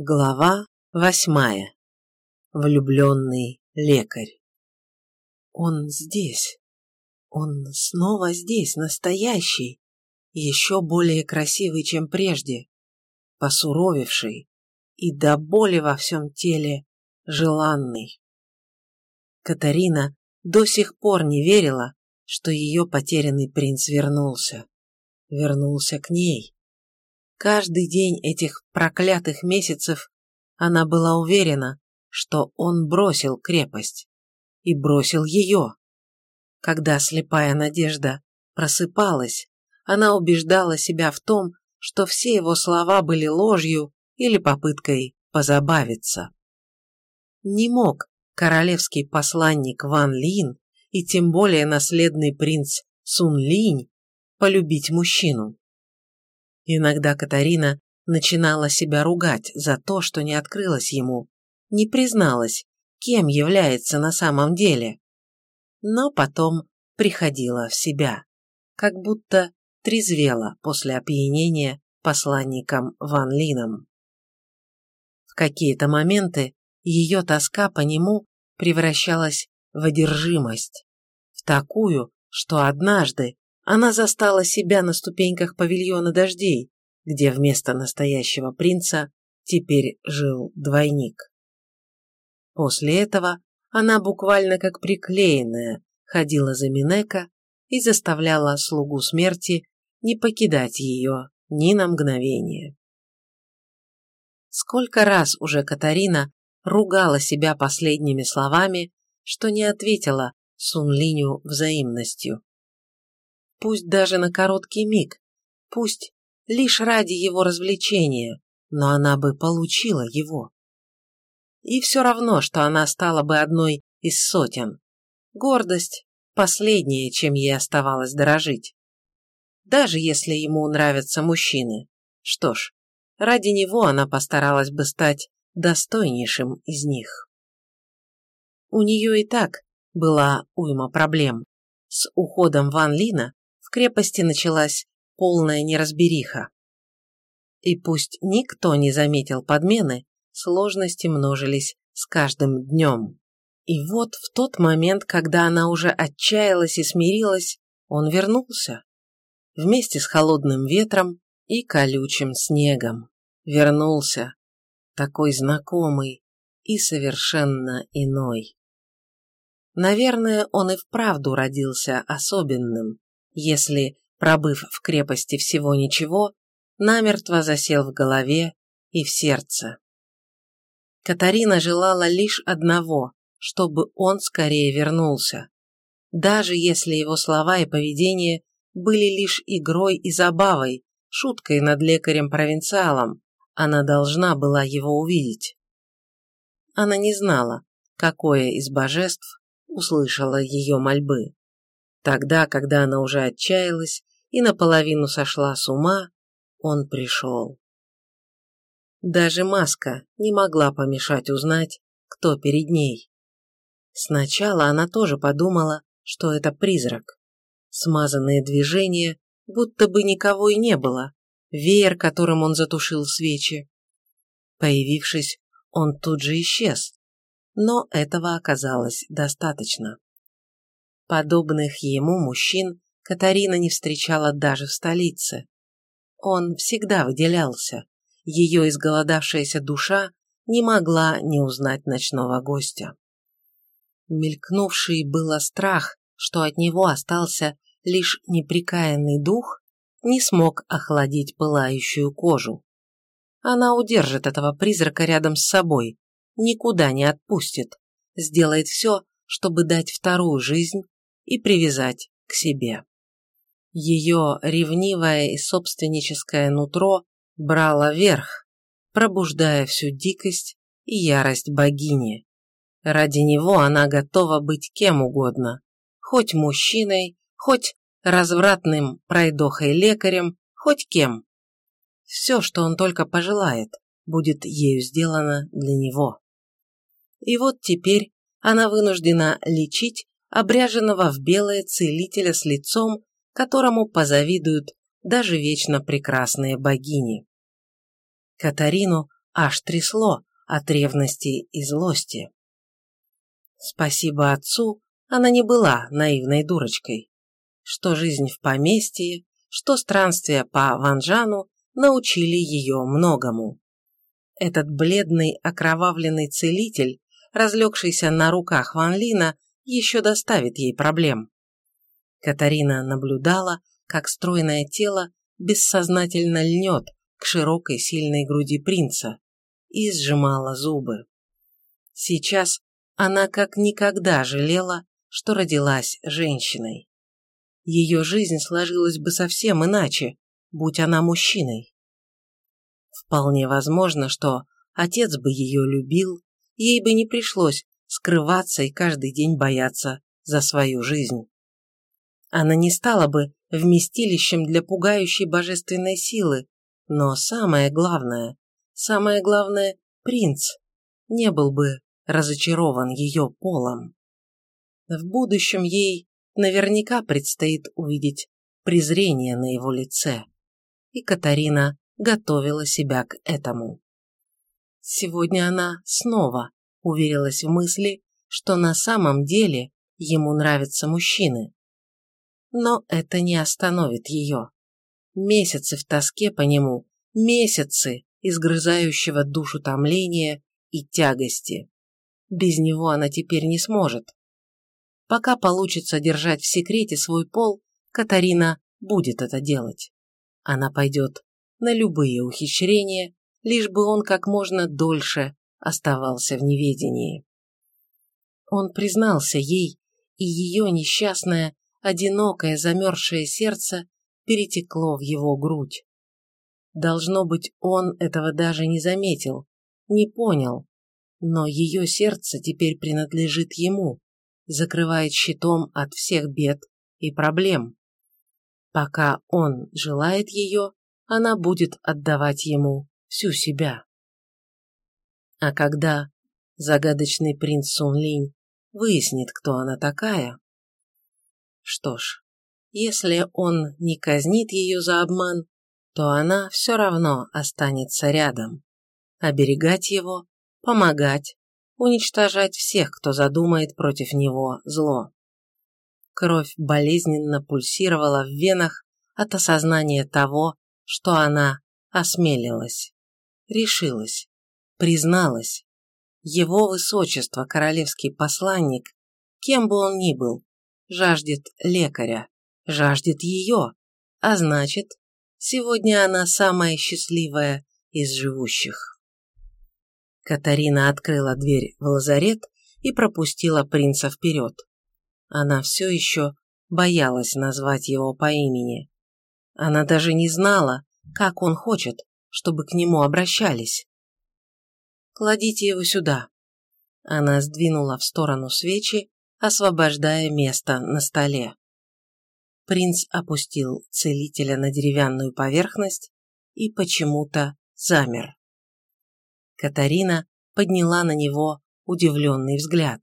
Глава восьмая. Влюбленный лекарь. Он здесь. Он снова здесь, настоящий. Еще более красивый, чем прежде. Посуровевший. И до боли во всем теле желанный. Катарина до сих пор не верила, что ее потерянный принц вернулся. Вернулся к ней Каждый день этих проклятых месяцев она была уверена, что он бросил крепость. И бросил ее. Когда слепая надежда просыпалась, она убеждала себя в том, что все его слова были ложью или попыткой позабавиться. Не мог королевский посланник Ван Лин и тем более наследный принц Сун Линь полюбить мужчину. Иногда Катарина начинала себя ругать за то, что не открылась ему, не призналась, кем является на самом деле. Но потом приходила в себя, как будто трезвела после опьянения посланником Ван Лином. В какие-то моменты ее тоска по нему превращалась в одержимость, в такую, что однажды она застала себя на ступеньках павильона дождей, где вместо настоящего принца теперь жил двойник. После этого она буквально как приклеенная ходила за Минека и заставляла слугу смерти не покидать ее ни на мгновение. Сколько раз уже Катарина ругала себя последними словами, что не ответила Сунлиню взаимностью пусть даже на короткий миг, пусть лишь ради его развлечения, но она бы получила его. И все равно, что она стала бы одной из сотен. Гордость – последнее, чем ей оставалось дорожить. Даже если ему нравятся мужчины. Что ж, ради него она постаралась бы стать достойнейшим из них. У нее и так была уйма проблем. С уходом Ван Лина в крепости началась полная неразбериха. И пусть никто не заметил подмены, сложности множились с каждым днем. И вот в тот момент, когда она уже отчаялась и смирилась, он вернулся. Вместе с холодным ветром и колючим снегом. Вернулся. Такой знакомый и совершенно иной. Наверное, он и вправду родился особенным, если, пробыв в крепости всего ничего, намертво засел в голове и в сердце. Катарина желала лишь одного, чтобы он скорее вернулся. Даже если его слова и поведение были лишь игрой и забавой, шуткой над лекарем-провинциалом, она должна была его увидеть. Она не знала, какое из божеств услышало ее мольбы. Тогда, когда она уже отчаялась и наполовину сошла с ума, он пришел. Даже маска не могла помешать узнать, кто перед ней. Сначала она тоже подумала, что это призрак. Смазанные движения, будто бы никого и не было, веер, которым он затушил свечи. Появившись, он тут же исчез, но этого оказалось достаточно. Подобных ему мужчин Катарина не встречала даже в столице. Он всегда выделялся. Ее изголодавшаяся душа не могла не узнать ночного гостя. Мелькнувший было страх, что от него остался лишь неприкаянный дух, не смог охладить пылающую кожу. Она удержит этого призрака рядом с собой, никуда не отпустит, сделает все, чтобы дать вторую жизнь и привязать к себе. Ее ревнивое и собственническое нутро брало верх, пробуждая всю дикость и ярость богини. Ради него она готова быть кем угодно, хоть мужчиной, хоть развратным пройдохой-лекарем, хоть кем. Все, что он только пожелает, будет ею сделано для него. И вот теперь она вынуждена лечить обряженного в белое целителя с лицом, которому позавидуют даже вечно прекрасные богини. Катарину аж трясло от ревности и злости. Спасибо отцу, она не была наивной дурочкой. Что жизнь в поместье, что странствия по Ванжану научили ее многому. Этот бледный окровавленный целитель, разлегшийся на руках Ван Лина, еще доставит ей проблем. Катарина наблюдала, как стройное тело бессознательно льнет к широкой сильной груди принца и сжимала зубы. Сейчас она как никогда жалела, что родилась женщиной. Ее жизнь сложилась бы совсем иначе, будь она мужчиной. Вполне возможно, что отец бы ее любил, ей бы не пришлось скрываться и каждый день бояться за свою жизнь. Она не стала бы вместилищем для пугающей божественной силы, но самое главное, самое главное, принц не был бы разочарован ее полом. В будущем ей наверняка предстоит увидеть презрение на его лице, и Катарина готовила себя к этому. Сегодня она снова уверилась в мысли, что на самом деле ему нравятся мужчины. Но это не остановит ее. Месяцы в тоске по нему, месяцы изгрызающего душу томления и тягости. Без него она теперь не сможет. Пока получится держать в секрете свой пол, Катарина будет это делать. Она пойдет на любые ухищрения, лишь бы он как можно дольше оставался в неведении. Он признался ей, и ее несчастное, одинокое, замерзшее сердце перетекло в его грудь. Должно быть, он этого даже не заметил, не понял, но ее сердце теперь принадлежит ему, закрывает щитом от всех бед и проблем. Пока он желает ее, она будет отдавать ему всю себя. А когда загадочный принц Сун Линь выяснит, кто она такая... Что ж, если он не казнит ее за обман, то она все равно останется рядом. Оберегать его, помогать, уничтожать всех, кто задумает против него зло. Кровь болезненно пульсировала в венах от осознания того, что она осмелилась, решилась, призналась. Его высочество, королевский посланник, кем бы он ни был, жаждет лекаря, жаждет ее, а значит, сегодня она самая счастливая из живущих. Катарина открыла дверь в лазарет и пропустила принца вперед. Она все еще боялась назвать его по имени. Она даже не знала, как он хочет, чтобы к нему обращались. «Кладите его сюда». Она сдвинула в сторону свечи, освобождая место на столе. Принц опустил целителя на деревянную поверхность и почему-то замер. Катарина подняла на него удивленный взгляд.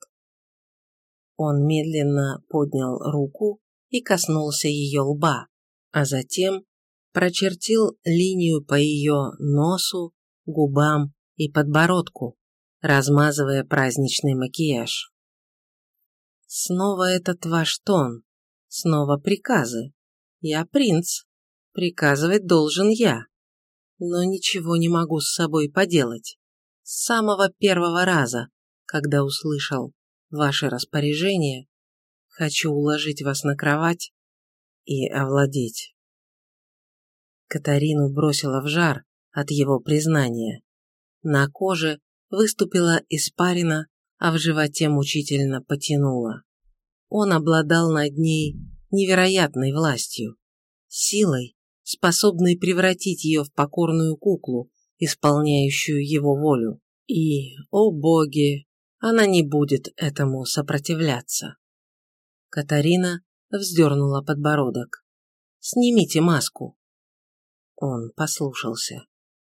Он медленно поднял руку и коснулся ее лба, а затем прочертил линию по ее носу, губам и подбородку, размазывая праздничный макияж. Снова этот ваш тон, снова приказы. Я принц, приказывать должен я, но ничего не могу с собой поделать с самого первого раза, когда услышал ваше распоряжение, хочу уложить вас на кровать и овладеть. Катарину бросила в жар от его признания. На коже выступила испарина, а в животе мучительно потянуло. Он обладал над ней невероятной властью, силой, способной превратить ее в покорную куклу, исполняющую его волю. И, о боги, она не будет этому сопротивляться. Катарина вздернула подбородок. «Снимите маску». Он послушался.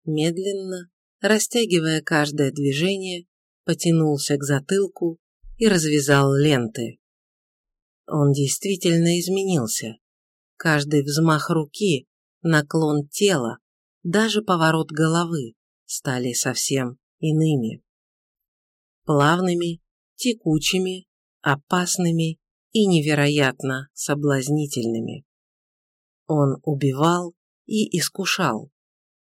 Медленно, растягивая каждое движение, потянулся к затылку и развязал ленты. Он действительно изменился. Каждый взмах руки, наклон тела, даже поворот головы стали совсем иными. Плавными, текучими, опасными и невероятно соблазнительными. Он убивал и искушал.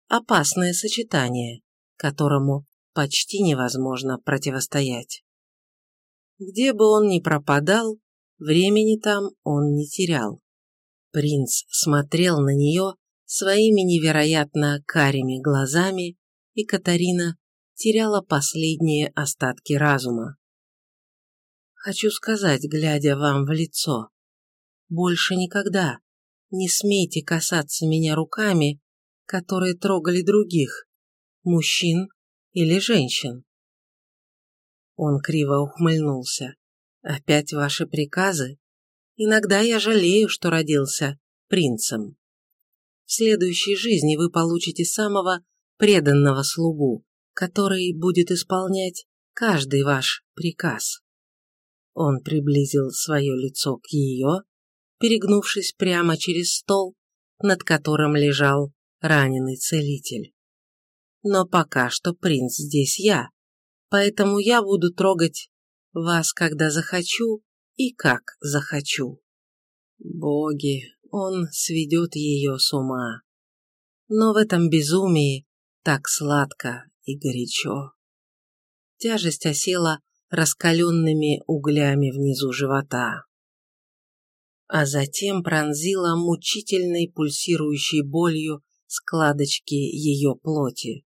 Опасное сочетание, которому почти невозможно противостоять. Где бы он ни пропадал, времени там он не терял. Принц смотрел на нее своими невероятно карими глазами, и Катарина теряла последние остатки разума. Хочу сказать, глядя вам в лицо, больше никогда не смейте касаться меня руками, которые трогали других, мужчин или женщин. Он криво ухмыльнулся. Опять ваши приказы? Иногда я жалею, что родился принцем. В следующей жизни вы получите самого преданного слугу, который будет исполнять каждый ваш приказ. Он приблизил свое лицо к ее, перегнувшись прямо через стол, над которым лежал раненый целитель. Но пока что принц здесь я, поэтому я буду трогать вас, когда захочу и как захочу. Боги, он сведет ее с ума. Но в этом безумии так сладко и горячо. Тяжесть осела раскаленными углями внизу живота. А затем пронзила мучительной пульсирующей болью складочки ее плоти.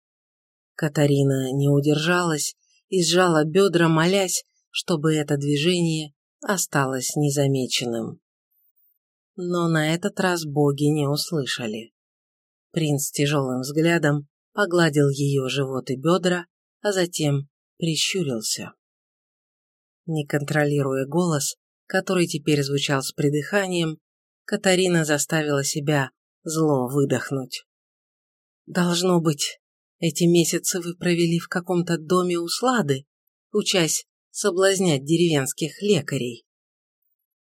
Катарина не удержалась и сжала бедра, молясь, чтобы это движение осталось незамеченным. Но на этот раз боги не услышали. Принц тяжелым взглядом погладил ее живот и бедра, а затем прищурился. Не контролируя голос, который теперь звучал с придыханием, Катарина заставила себя зло выдохнуть. «Должно быть, эти месяцы вы провели в каком-то доме у Слады, учась соблазнять деревенских лекарей».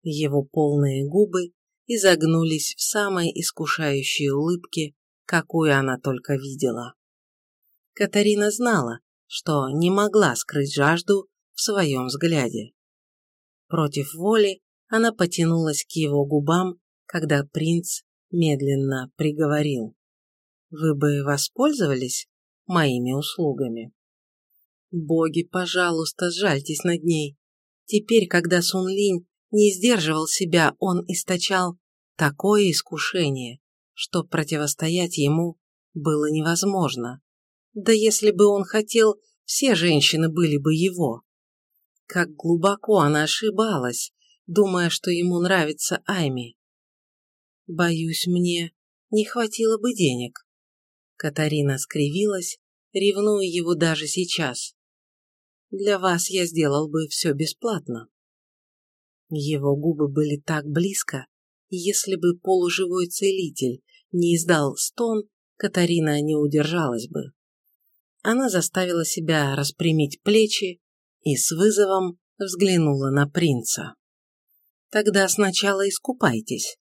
Его полные губы изогнулись в самой искушающей улыбке, какую она только видела. Катарина знала, что не могла скрыть жажду в своем взгляде. Против воли она потянулась к его губам, когда принц медленно приговорил. «Вы бы воспользовались моими услугами?» «Боги, пожалуйста, сжальтесь над ней. Теперь, когда Сун Линь не сдерживал себя, он источал такое искушение, что противостоять ему было невозможно. Да если бы он хотел, все женщины были бы его. Как глубоко она ошибалась, думая, что ему нравится Айми. Боюсь, мне не хватило бы денег. Катарина скривилась, ревнуя его даже сейчас. Для вас я сделал бы все бесплатно. Его губы были так близко, если бы полуживой целитель не издал стон, Катарина не удержалась бы. Она заставила себя распрямить плечи и с вызовом взглянула на принца. «Тогда сначала искупайтесь.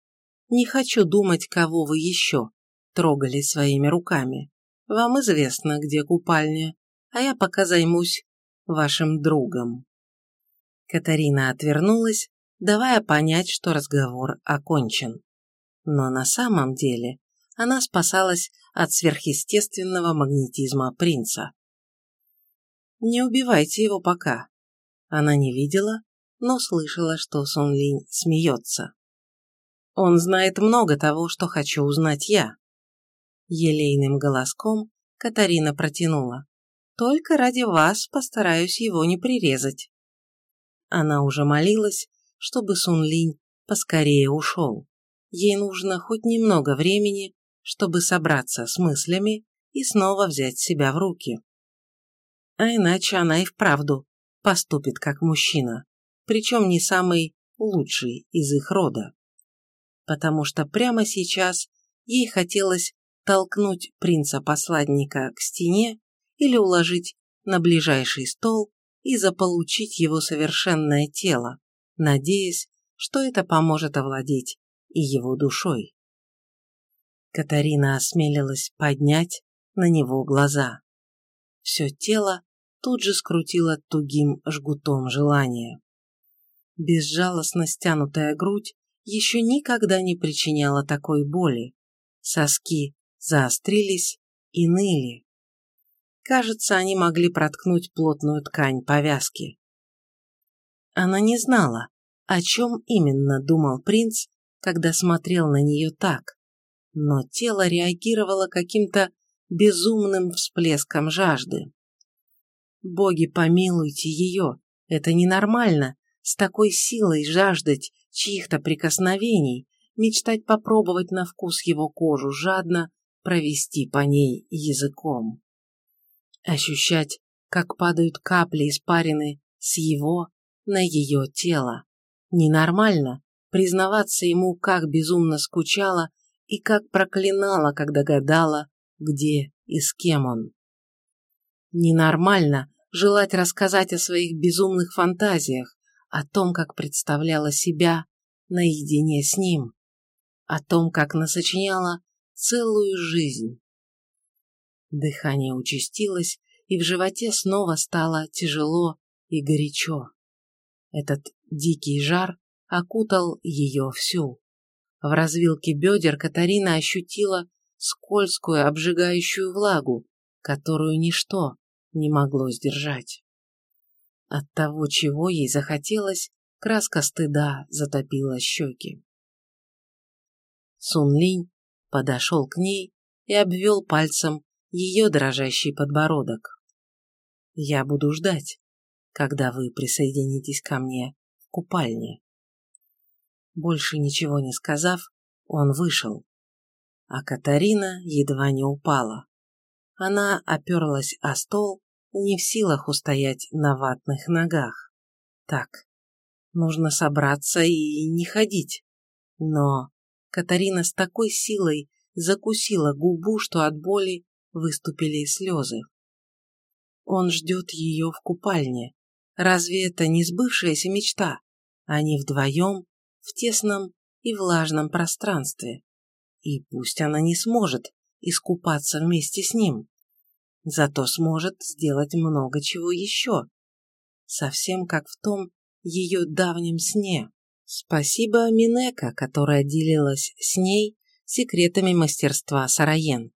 Не хочу думать, кого вы еще трогали своими руками. Вам известно, где купальня, а я пока займусь вашим другом». Катарина отвернулась, давая понять, что разговор окончен. Но на самом деле она спасалась от сверхъестественного магнетизма принца. «Не убивайте его пока». Она не видела, но слышала, что Сон Линь смеется. «Он знает много того, что хочу узнать я». Елейным голоском Катарина протянула. «Только ради вас постараюсь его не прирезать». Она уже молилась, чтобы Сун Линь поскорее ушел. Ей нужно хоть немного времени, чтобы собраться с мыслями и снова взять себя в руки. А иначе она и вправду поступит как мужчина, причем не самый лучший из их рода. Потому что прямо сейчас ей хотелось толкнуть принца-посладника к стене или уложить на ближайший стол и заполучить его совершенное тело, надеясь, что это поможет овладеть и его душой. Катарина осмелилась поднять на него глаза. Все тело тут же скрутило тугим жгутом желания. Безжалостно стянутая грудь еще никогда не причиняла такой боли. Соски заострились и ныли. Кажется, они могли проткнуть плотную ткань повязки. Она не знала, о чем именно думал принц, когда смотрел на нее так, но тело реагировало каким-то безумным всплеском жажды. Боги, помилуйте ее, это ненормально, с такой силой жаждать чьих-то прикосновений, мечтать попробовать на вкус его кожу, жадно провести по ней языком. Ощущать, как падают капли испарины с его на ее тело. Ненормально признаваться ему, как безумно скучала и как проклинала, когда гадала, где и с кем он. Ненормально желать рассказать о своих безумных фантазиях, о том, как представляла себя наедине с ним, о том, как насочиняла целую жизнь. Дыхание участилось, и в животе снова стало тяжело и горячо. Этот дикий жар окутал ее всю. В развилке бедер Катарина ощутила скользкую обжигающую влагу, которую ничто не могло сдержать. От того, чего ей захотелось, краска стыда затопила щеки. Сун Линь подошел к ней и обвел пальцем ее дрожащий подбородок. «Я буду ждать, когда вы присоединитесь ко мне в купальне». Больше ничего не сказав, он вышел. А Катарина едва не упала. Она оперлась о стол, не в силах устоять на ватных ногах. Так, нужно собраться и не ходить. Но Катарина с такой силой закусила губу, что от боли выступили слезы. Он ждет ее в купальне. Разве это не сбывшаяся мечта? Они вдвоем в тесном и влажном пространстве. И пусть она не сможет искупаться вместе с ним, зато сможет сделать много чего еще. Совсем как в том ее давнем сне. Спасибо Минека, которая делилась с ней секретами мастерства Сараен.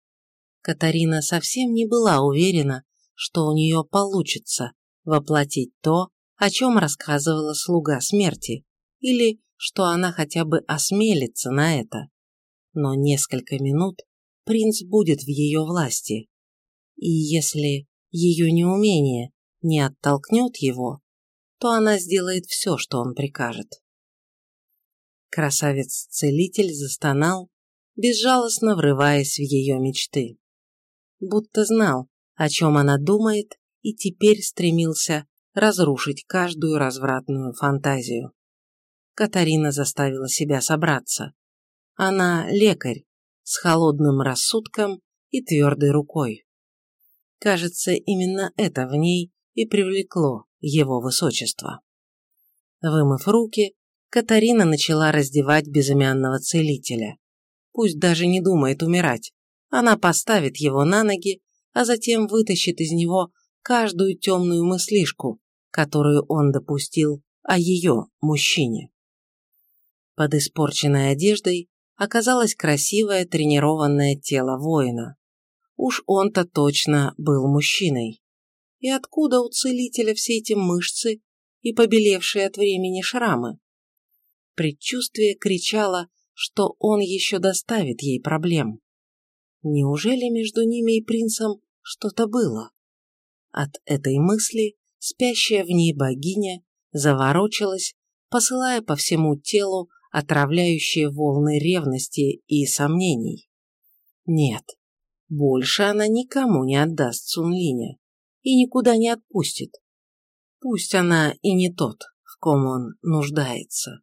Катарина совсем не была уверена, что у нее получится воплотить то, о чем рассказывала слуга смерти, или что она хотя бы осмелится на это. Но несколько минут принц будет в ее власти. И если ее неумение не оттолкнет его, то она сделает все, что он прикажет. Красавец-целитель застонал, безжалостно врываясь в ее мечты. Будто знал, о чем она думает, и теперь стремился разрушить каждую развратную фантазию. Катарина заставила себя собраться. Она лекарь, с холодным рассудком и твердой рукой. Кажется, именно это в ней и привлекло его высочество. Вымыв руки, Катарина начала раздевать безымянного целителя. Пусть даже не думает умирать, она поставит его на ноги, а затем вытащит из него каждую темную мыслишку, которую он допустил о ее мужчине. Под испорченной одеждой оказалось красивое тренированное тело воина. Уж он-то точно был мужчиной. И откуда у целителя все эти мышцы и побелевшие от времени шрамы? Предчувствие кричало, что он еще доставит ей проблем. Неужели между ними и принцем что-то было? От этой мысли спящая в ней богиня заворочилась, посылая по всему телу отравляющие волны ревности и сомнений. Нет, больше она никому не отдаст Сунлиня и никуда не отпустит. Пусть она и не тот, в ком он нуждается.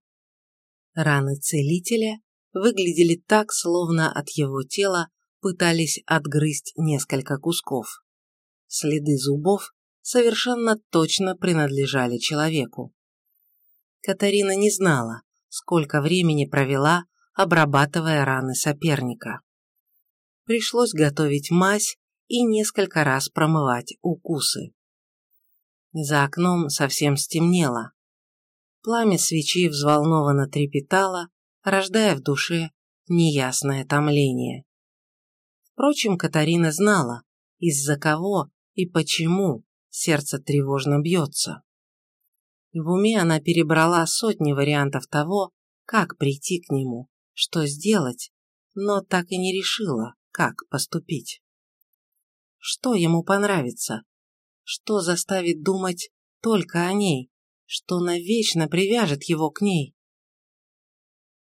Раны целителя выглядели так, словно от его тела пытались отгрызть несколько кусков. Следы зубов совершенно точно принадлежали человеку. Катарина не знала, сколько времени провела, обрабатывая раны соперника. Пришлось готовить мазь и несколько раз промывать укусы. За окном совсем стемнело. Пламя свечи взволнованно трепетало, рождая в душе неясное томление. Впрочем, Катарина знала, из-за кого и почему сердце тревожно бьется. В уме она перебрала сотни вариантов того, как прийти к нему, что сделать, но так и не решила, как поступить. Что ему понравится? Что заставит думать только о ней? Что навечно привяжет его к ней?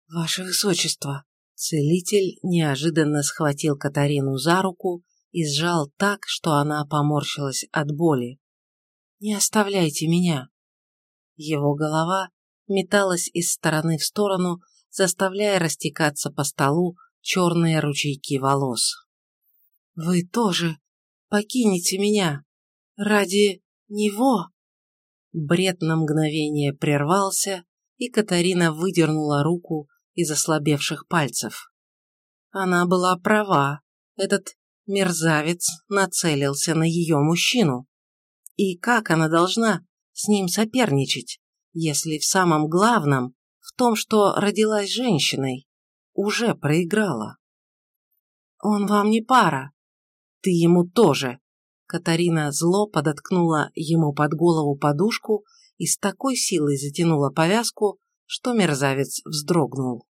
«Ваше Высочество!» Целитель неожиданно схватил Катарину за руку и сжал так, что она поморщилась от боли. «Не оставляйте меня!» Его голова металась из стороны в сторону, заставляя растекаться по столу черные ручейки волос. «Вы тоже покинете меня ради него?» Бред на мгновение прервался, и Катарина выдернула руку из ослабевших пальцев. Она была права, этот мерзавец нацелился на ее мужчину. И как она должна с ним соперничать, если в самом главном, в том, что родилась женщиной, уже проиграла? Он вам не пара. Ты ему тоже. Катарина зло подоткнула ему под голову подушку и с такой силой затянула повязку, что мерзавец вздрогнул.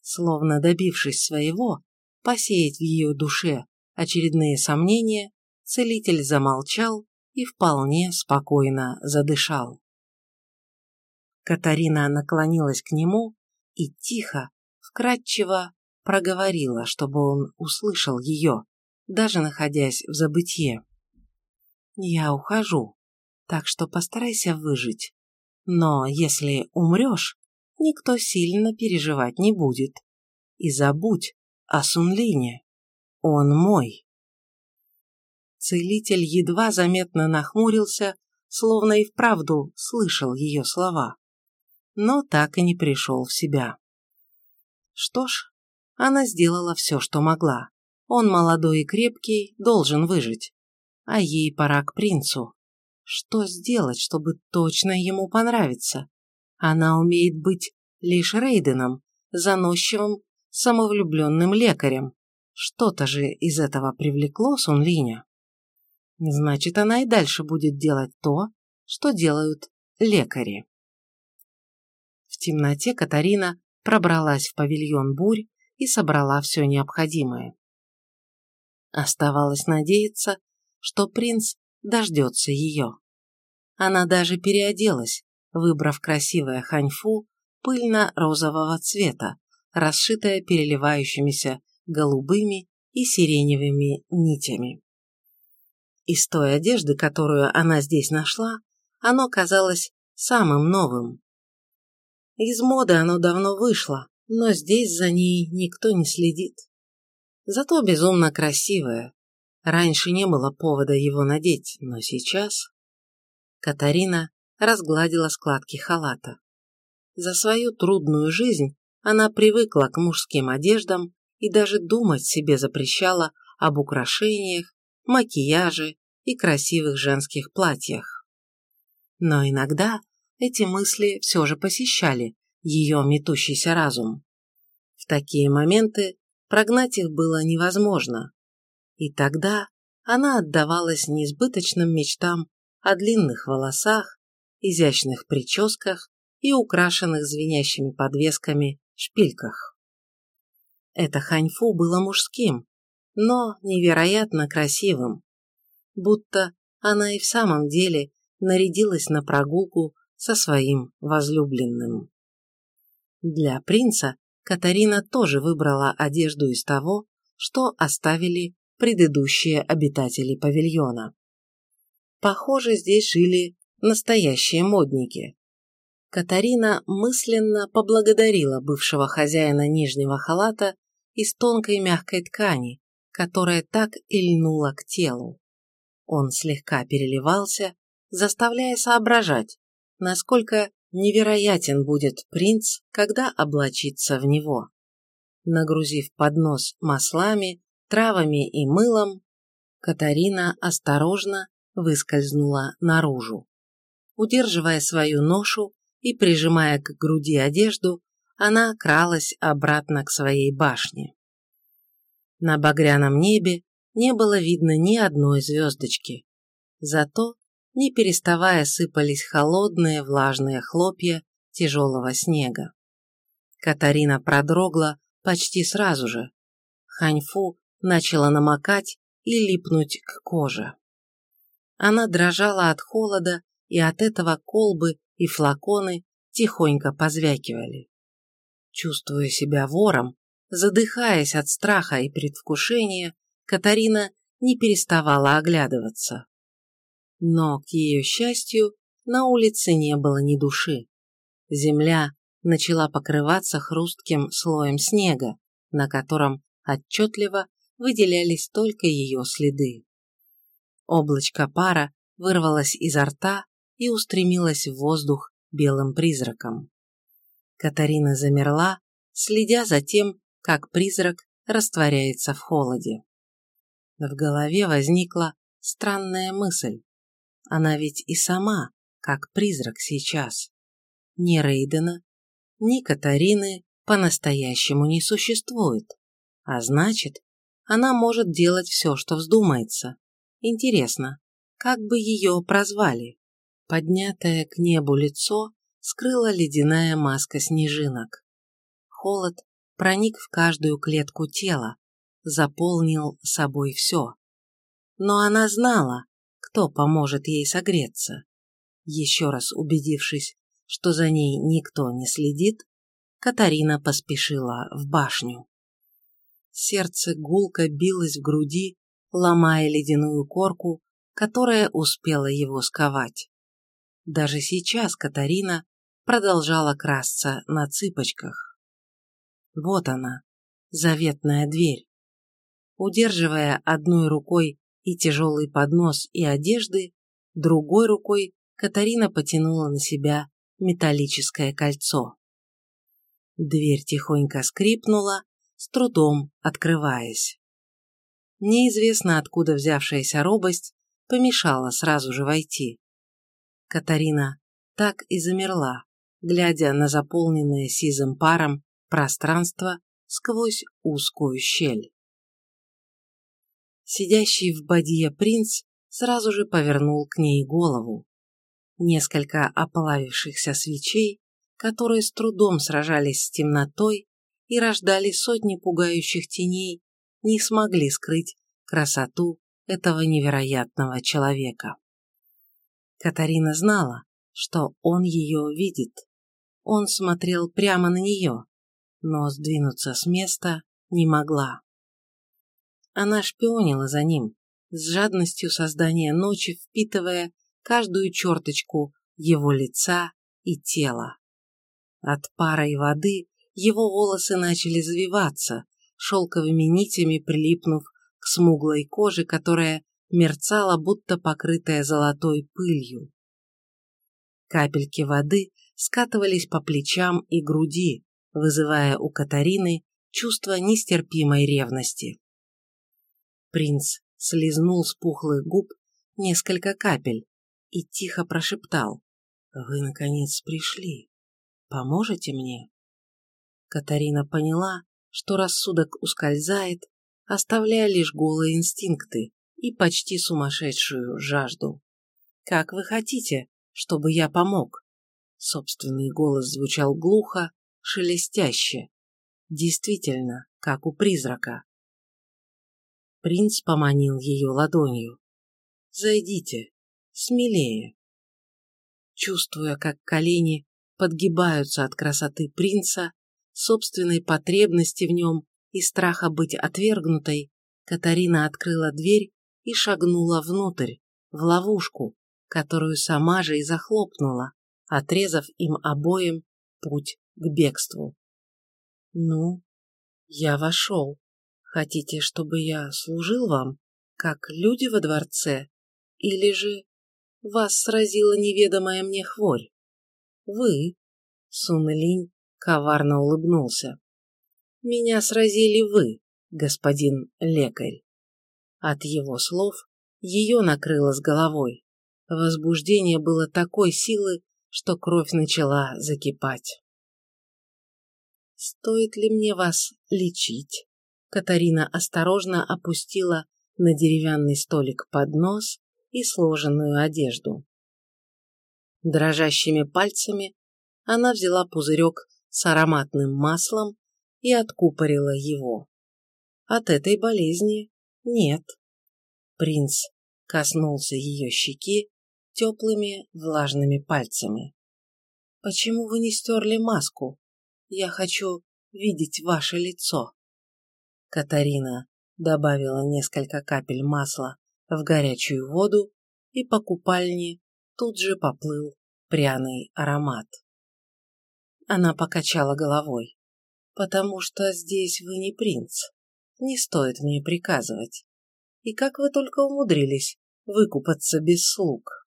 Словно добившись своего, посеять в ее душе очередные сомнения, целитель замолчал и вполне спокойно задышал. Катарина наклонилась к нему и тихо, вкрадчиво проговорила, чтобы он услышал ее, даже находясь в забытье. «Я ухожу, так что постарайся выжить. Но если умрешь, никто сильно переживать не будет. И забудь о Сунлине. Он мой». Целитель едва заметно нахмурился, словно и вправду слышал ее слова, но так и не пришел в себя. Что ж, она сделала все, что могла. Он молодой и крепкий, должен выжить. А ей пора к принцу. Что сделать, чтобы точно ему понравиться? Она умеет быть лишь Рейденом, заносчивым, самовлюбленным лекарем. Что-то же из этого привлекло Сунлиня. Значит, она и дальше будет делать то, что делают лекари. В темноте Катарина пробралась в павильон бурь и собрала все необходимое. Оставалось надеяться, что принц дождется ее. Она даже переоделась, выбрав красивое ханьфу пыльно-розового цвета, расшитое переливающимися голубыми и сиреневыми нитями. Из той одежды, которую она здесь нашла, оно казалось самым новым. Из моды оно давно вышло, но здесь за ней никто не следит. Зато безумно красивое. Раньше не было повода его надеть, но сейчас... Катарина разгладила складки халата. За свою трудную жизнь она привыкла к мужским одеждам и даже думать себе запрещала об украшениях макияже и красивых женских платьях. Но иногда эти мысли все же посещали ее метущийся разум. В такие моменты прогнать их было невозможно, и тогда она отдавалась неизбыточным мечтам о длинных волосах, изящных прическах и украшенных звенящими подвесками шпильках. Это ханьфу было мужским, но невероятно красивым. Будто она и в самом деле нарядилась на прогулку со своим возлюбленным. Для принца Катарина тоже выбрала одежду из того, что оставили предыдущие обитатели павильона. Похоже, здесь жили настоящие модники. Катарина мысленно поблагодарила бывшего хозяина нижнего халата из тонкой мягкой ткани, которая так и льнула к телу. Он слегка переливался, заставляя соображать, насколько невероятен будет принц, когда облачится в него. Нагрузив поднос маслами, травами и мылом, Катарина осторожно выскользнула наружу. Удерживая свою ношу и прижимая к груди одежду, она кралась обратно к своей башне. На багряном небе не было видно ни одной звездочки. Зато, не переставая, сыпались холодные влажные хлопья тяжелого снега. Катарина продрогла почти сразу же. Ханьфу начала намокать и липнуть к коже. Она дрожала от холода, и от этого колбы и флаконы тихонько позвякивали. Чувствуя себя вором, задыхаясь от страха и предвкушения, Катарина не переставала оглядываться. Но, к ее счастью, на улице не было ни души. Земля начала покрываться хрустким слоем снега, на котором отчетливо выделялись только ее следы. Облачко пара вырвалось изо рта и устремилось в воздух белым призраком. Катарина замерла, следя за тем, как призрак растворяется в холоде. В голове возникла странная мысль. Она ведь и сама, как призрак сейчас. Ни Рейдена, ни Катарины по-настоящему не существует. А значит, она может делать все, что вздумается. Интересно, как бы ее прозвали? Поднятое к небу лицо скрыла ледяная маска снежинок. Холод проник в каждую клетку тела, заполнил собой все. Но она знала, кто поможет ей согреться. Еще раз убедившись, что за ней никто не следит, Катарина поспешила в башню. Сердце гулко билось в груди, ломая ледяную корку, которая успела его сковать. Даже сейчас Катарина продолжала красться на цыпочках. Вот она, заветная дверь. Удерживая одной рукой и тяжелый поднос и одежды, другой рукой Катарина потянула на себя металлическое кольцо. Дверь тихонько скрипнула, с трудом открываясь. Неизвестно откуда взявшаяся робость помешала сразу же войти. Катарина так и замерла, глядя на заполненное сизым паром пространство сквозь узкую щель. Сидящий в бадье принц сразу же повернул к ней голову. Несколько оплавившихся свечей, которые с трудом сражались с темнотой и рождали сотни пугающих теней, не смогли скрыть красоту этого невероятного человека. Катарина знала, что он ее видит. Он смотрел прямо на нее, но сдвинуться с места не могла. Она шпионила за ним, с жадностью создания ночи впитывая каждую черточку его лица и тела. От пара и воды его волосы начали завиваться, шелковыми нитями прилипнув к смуглой коже, которая мерцала, будто покрытая золотой пылью. Капельки воды скатывались по плечам и груди, вызывая у Катарины чувство нестерпимой ревности. Принц слезнул с пухлых губ несколько капель и тихо прошептал «Вы, наконец, пришли. Поможете мне?» Катарина поняла, что рассудок ускользает, оставляя лишь голые инстинкты, и почти сумасшедшую жажду. «Как вы хотите, чтобы я помог?» Собственный голос звучал глухо, шелестяще. Действительно, как у призрака. Принц поманил ее ладонью. «Зайдите, смелее». Чувствуя, как колени подгибаются от красоты принца, собственной потребности в нем и страха быть отвергнутой, Катарина открыла дверь и шагнула внутрь, в ловушку, которую сама же и захлопнула, отрезав им обоим путь к бегству. «Ну, я вошел. Хотите, чтобы я служил вам, как люди во дворце, или же вас сразила неведомая мне хворь? Вы, Сунлинь, коварно улыбнулся. Меня сразили вы, господин лекарь. От его слов ее накрыло с головой. Возбуждение было такой силы, что кровь начала закипать. «Стоит ли мне вас лечить?» Катарина осторожно опустила на деревянный столик поднос и сложенную одежду. Дрожащими пальцами она взяла пузырек с ароматным маслом и откупорила его. От этой болезни нет. Принц коснулся ее щеки теплыми влажными пальцами. «Почему вы не стерли маску? Я хочу видеть ваше лицо». Катарина добавила несколько капель масла в горячую воду, и по купальне тут же поплыл пряный аромат. Она покачала головой. «Потому что здесь вы не принц. Не стоит мне приказывать. И как вы только умудрились выкупаться без слуг?»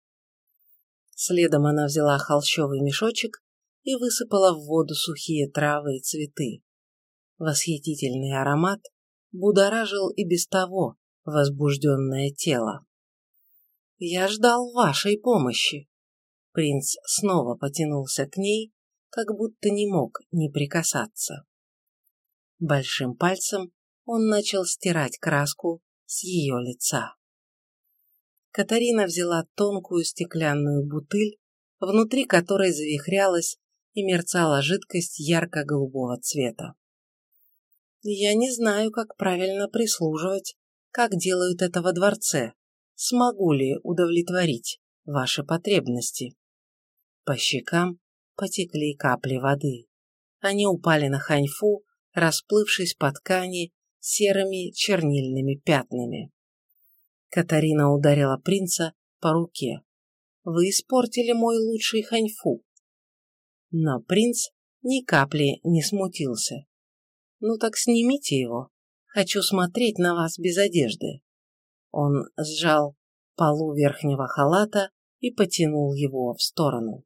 Следом она взяла холщовый мешочек и высыпала в воду сухие травы и цветы. Восхитительный аромат будоражил и без того возбужденное тело. «Я ждал вашей помощи». Принц снова потянулся к ней, как будто не мог не прикасаться. Большим пальцем он начал стирать краску с ее лица. Катарина взяла тонкую стеклянную бутыль, внутри которой завихрялась и мерцала жидкость ярко-голубого цвета. Я не знаю, как правильно прислуживать, как делают это во дворце. Смогу ли удовлетворить ваши потребности? По щекам потекли капли воды. Они упали на ханьфу, расплывшись по ткани серыми чернильными пятнами. Катарина ударила принца по руке. «Вы испортили мой лучший ханьфу». Но принц ни капли не смутился. «Ну так снимите его. Хочу смотреть на вас без одежды». Он сжал полу верхнего халата и потянул его в сторону.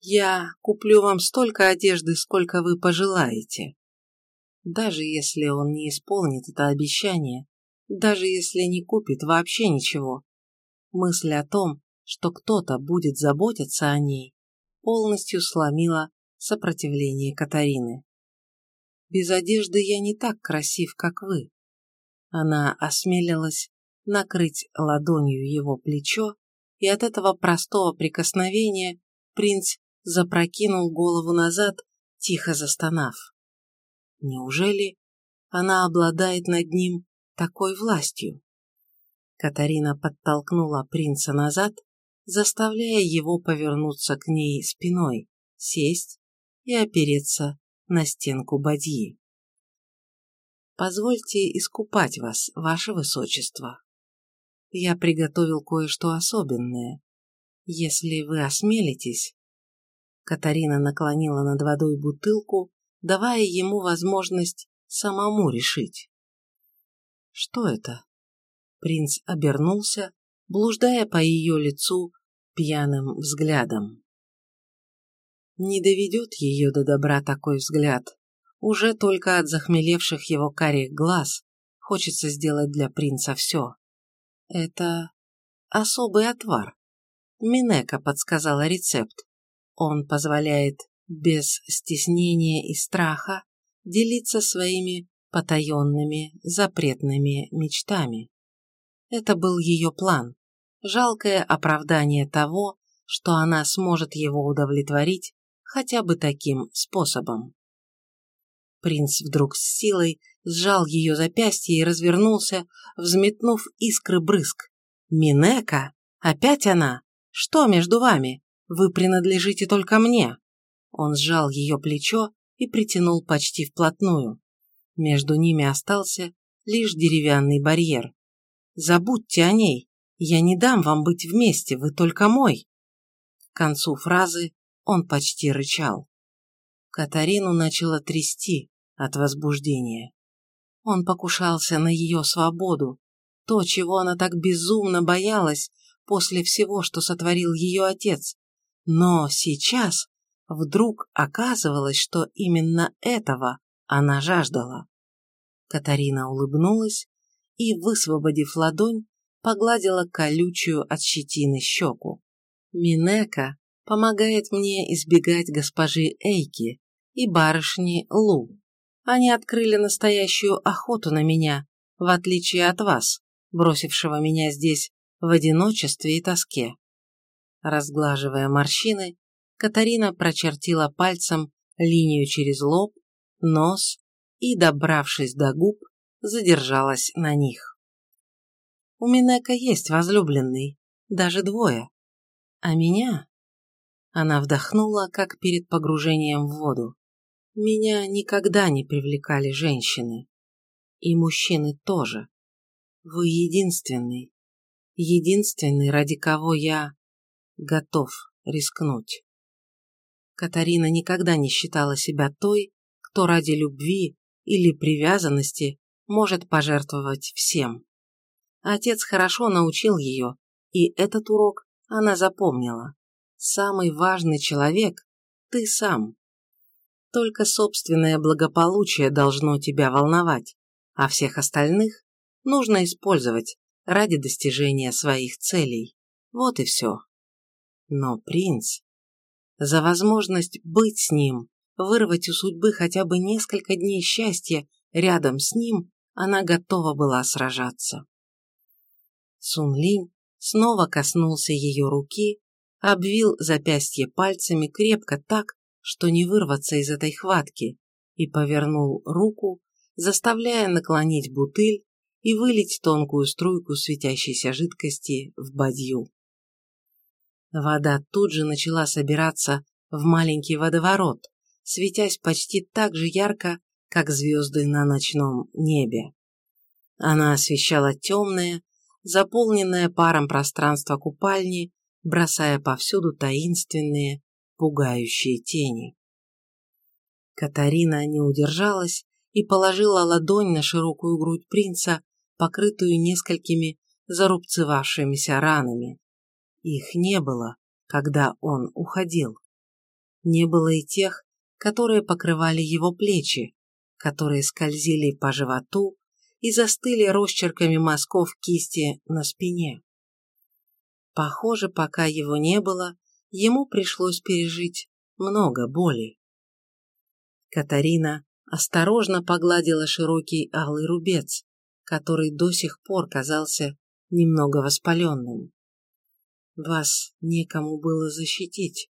«Я куплю вам столько одежды, сколько вы пожелаете. Даже если он не исполнит это обещание, даже если не купит вообще ничего, мысль о том, что кто-то будет заботиться о ней, полностью сломила сопротивление Катарины. Без одежды я не так красив, как вы. Она осмелилась накрыть ладонью его плечо, и от этого простого прикосновения принц запрокинул голову назад, тихо застонав. Неужели она обладает над ним такой властью? Катарина подтолкнула принца назад, заставляя его повернуться к ней спиной, сесть и опереться на стенку бадьи. «Позвольте искупать вас, ваше высочество. Я приготовил кое-что особенное. Если вы осмелитесь...» Катарина наклонила над водой бутылку, давая ему возможность самому решить. «Что это?» Принц обернулся, блуждая по ее лицу пьяным взглядом. Не доведет ее до добра такой взгляд. Уже только от захмелевших его карих глаз хочется сделать для принца все. Это особый отвар. Минека подсказала рецепт. Он позволяет без стеснения и страха делиться своими потаенными, запретными мечтами. Это был ее план, жалкое оправдание того, что она сможет его удовлетворить хотя бы таким способом. Принц вдруг с силой сжал ее запястье и развернулся, взметнув искры брызг. «Минека? Опять она? Что между вами? Вы принадлежите только мне!» Он сжал ее плечо и притянул почти вплотную. Между ними остался лишь деревянный барьер. «Забудьте о ней. Я не дам вам быть вместе, вы только мой!» К концу фразы он почти рычал. Катарину начало трясти от возбуждения. Он покушался на ее свободу, то, чего она так безумно боялась после всего, что сотворил ее отец. Но сейчас вдруг оказывалось, что именно этого она жаждала. Катарина улыбнулась и, высвободив ладонь, погладила колючую от щетины щеку. Минека помогает мне избегать госпожи Эйки и барышни Лу. Они открыли настоящую охоту на меня, в отличие от вас, бросившего меня здесь в одиночестве и тоске. Разглаживая морщины, Катарина прочертила пальцем линию через лоб, нос и, добравшись до губ, задержалась на них. У Минека есть возлюбленный, даже двое. А меня? Она вдохнула, как перед погружением в воду. Меня никогда не привлекали женщины. И мужчины тоже. Вы единственный. Единственный, ради кого я готов рискнуть. Катарина никогда не считала себя той, кто ради любви или привязанности может пожертвовать всем. Отец хорошо научил ее, и этот урок она запомнила. Самый важный человек – ты сам. Только собственное благополучие должно тебя волновать, а всех остальных нужно использовать ради достижения своих целей. Вот и все. Но принц... За возможность быть с ним, вырвать у судьбы хотя бы несколько дней счастья рядом с ним, она готова была сражаться. Сун Линь снова коснулся ее руки, обвил запястье пальцами крепко так, что не вырваться из этой хватки, и повернул руку, заставляя наклонить бутыль и вылить тонкую струйку светящейся жидкости в бадью. Вода тут же начала собираться в маленький водоворот, светясь почти так же ярко, как звезды на ночном небе. Она освещала темное, заполненное паром пространство купальни, бросая повсюду таинственные, пугающие тени. Катарина не удержалась и положила ладонь на широкую грудь принца, покрытую несколькими зарубцевавшимися ранами. Их не было, когда он уходил. Не было и тех, которые покрывали его плечи, которые скользили по животу и застыли росчерками мазков кисти на спине. Похоже, пока его не было, ему пришлось пережить много боли. Катарина осторожно погладила широкий алый рубец, который до сих пор казался немного воспаленным. Вас некому было защитить.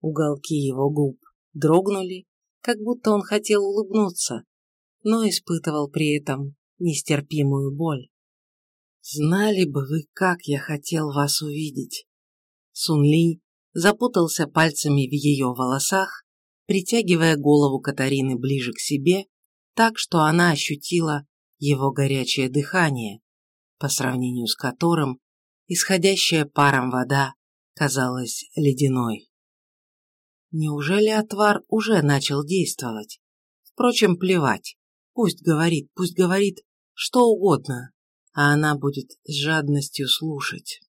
Уголки его губ дрогнули, как будто он хотел улыбнуться, но испытывал при этом нестерпимую боль. Знали бы вы, как я хотел вас увидеть. Сун Ли запутался пальцами в ее волосах, притягивая голову Катарины ближе к себе, так что она ощутила его горячее дыхание, по сравнению с которым исходящая паром вода казалась ледяной. Неужели отвар уже начал действовать? Впрочем, плевать. Пусть говорит, пусть говорит что угодно, а она будет с жадностью слушать.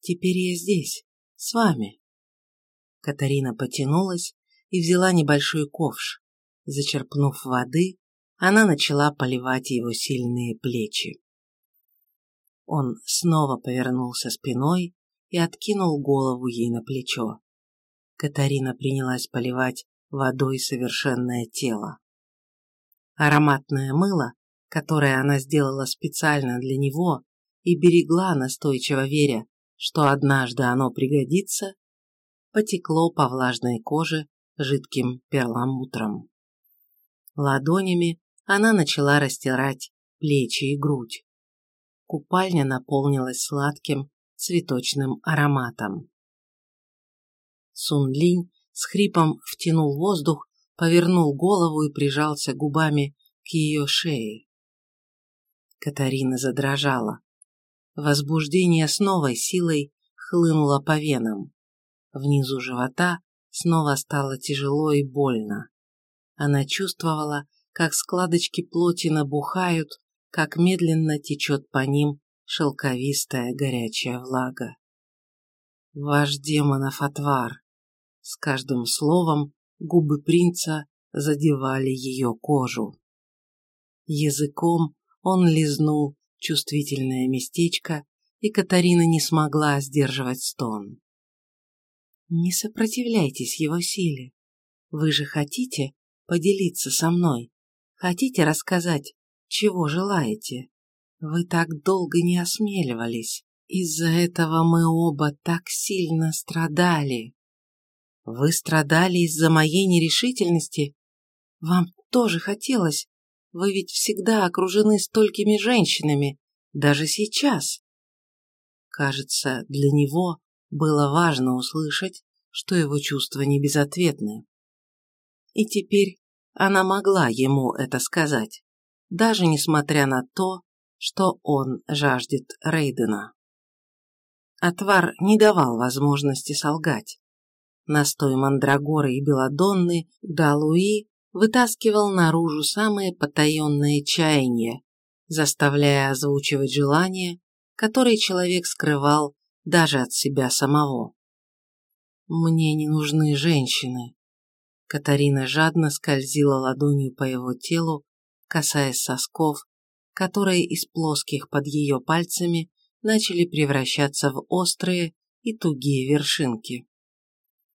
Теперь я здесь, с вами. Катарина потянулась и взяла небольшой ковш. Зачерпнув воды, она начала поливать его сильные плечи. Он снова повернулся спиной и откинул голову ей на плечо. Катарина принялась поливать водой совершенное тело. Ароматное мыло которое она сделала специально для него и берегла, настойчиво веря, что однажды оно пригодится, потекло по влажной коже жидким перламутром. Ладонями она начала растирать плечи и грудь. Купальня наполнилась сладким цветочным ароматом. Сун Линь с хрипом втянул воздух, повернул голову и прижался губами к ее шее. Катарина задрожала. Возбуждение с новой силой хлынуло по венам. Внизу живота снова стало тяжело и больно. Она чувствовала, как складочки плоти набухают, как медленно течет по ним шелковистая горячая влага. Ваш демонов отвар. С каждым словом губы принца задевали ее кожу. Языком Он лизнул чувствительное местечко, и Катарина не смогла сдерживать стон. «Не сопротивляйтесь его силе. Вы же хотите поделиться со мной? Хотите рассказать, чего желаете? Вы так долго не осмеливались. Из-за этого мы оба так сильно страдали. Вы страдали из-за моей нерешительности? Вам тоже хотелось? Вы ведь всегда окружены столькими женщинами, даже сейчас. Кажется, для него было важно услышать, что его чувства не безответны. И теперь она могла ему это сказать, даже несмотря на то, что он жаждет Рейдена. Отвар не давал возможности солгать. Настой Мандрагоры и Беладонны Далуи вытаскивал наружу самые потаенные чаяния, заставляя озвучивать желания, которые человек скрывал даже от себя самого. «Мне не нужны женщины». Катарина жадно скользила ладонью по его телу, касаясь сосков, которые из плоских под ее пальцами начали превращаться в острые и тугие вершинки.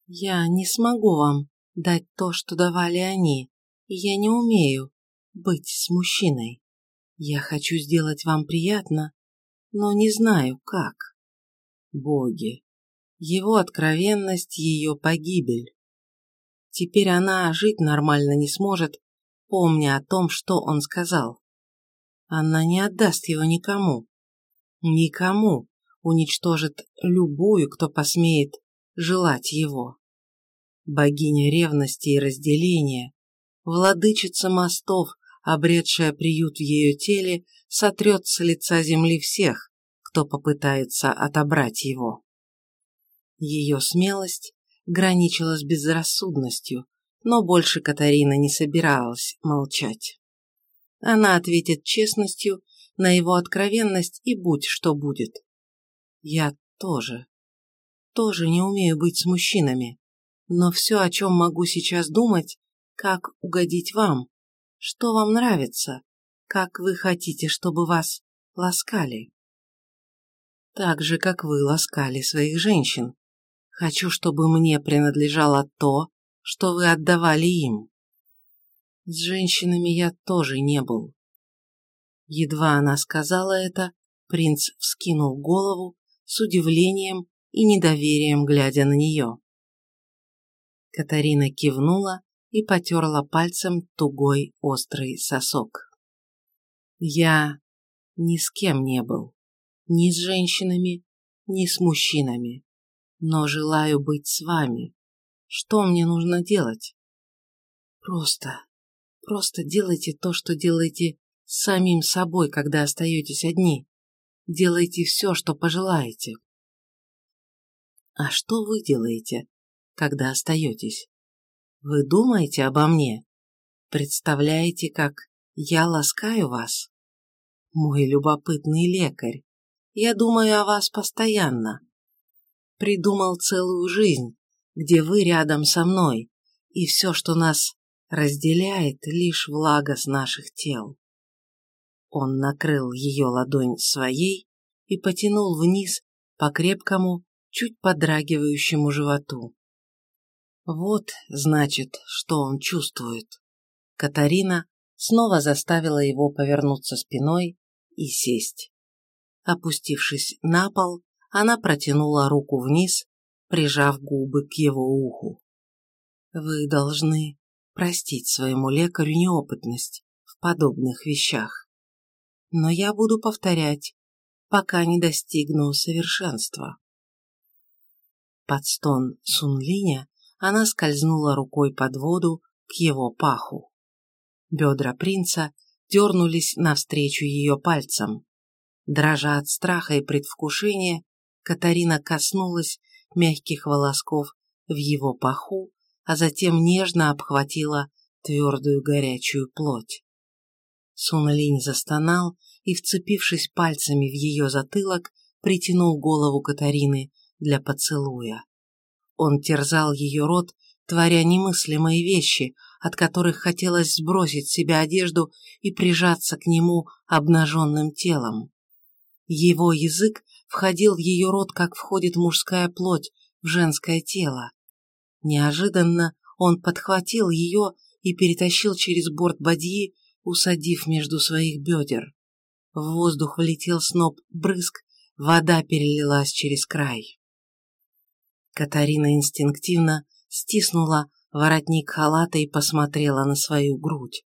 «Я не смогу вам дать то, что давали они, и я не умею быть с мужчиной. Я хочу сделать вам приятно, но не знаю, как. Боги. Его откровенность – ее погибель. Теперь она жить нормально не сможет, помня о том, что он сказал. Она не отдаст его никому. Никому уничтожит любую, кто посмеет желать его. Богиня ревности и разделения, владычица мостов, обретшая приют в ее теле, сотрет с лица земли всех, кто попытается отобрать его. Ее смелость граничила с безрассудностью, но больше Катарина не собиралась молчать. Она ответит честностью на его откровенность и будь что будет. Я тоже, тоже не умею быть с мужчинами, но все, о чем могу сейчас думать, как угодить вам, что вам нравится, как вы хотите, чтобы вас ласкали. Так же, как вы ласкали своих женщин. Хочу, чтобы мне принадлежало то, что вы отдавали им. С женщинами я тоже не был. Едва она сказала это, принц вскинул голову с удивлением и недоверием, глядя на нее. Катарина кивнула и потерла пальцем тугой острый сосок. Я ни с кем не был, ни с женщинами, ни с мужчинами, но желаю быть с вами. Что мне нужно делать? Просто, просто делайте то, что делаете с самим собой, когда остаетесь одни. Делайте все, что пожелаете. А что вы делаете, когда остаетесь? Вы думаете обо мне? Представляете, как я ласкаю вас? Мой любопытный лекарь, я думаю о вас постоянно. Придумал целую жизнь, где вы рядом со мной, и все, что нас разделяет, лишь влага с наших тел. Он накрыл ее ладонь своей и потянул вниз по крепкому, чуть подрагивающему животу. Вот, значит, что он чувствует. Катарина снова заставила его повернуться спиной и сесть. Опустившись на пол, она протянула руку вниз, прижав губы к его уху. «Вы должны простить своему лекарю неопытность в подобных вещах но я буду повторять, пока не достигну совершенства. Под стон Сунлиня она скользнула рукой под воду к его паху. Бедра принца дернулись навстречу ее пальцам. Дрожа от страха и предвкушения, Катарина коснулась мягких волосков в его паху, а затем нежно обхватила твердую горячую плоть. Сунлинь застонал и, вцепившись пальцами в ее затылок, притянул голову Катарины для поцелуя. Он терзал ее рот творя немыслимые вещи, от которых хотелось сбросить с себя одежду и прижаться к нему обнаженным телом. Его язык входил в ее рот, как входит мужская плоть в женское тело. Неожиданно он подхватил ее и перетащил через борт бадьи, усадив между своих бедер. В воздух влетел сноп брызг, вода перелилась через край. Катарина инстинктивно стиснула воротник халата и посмотрела на свою грудь.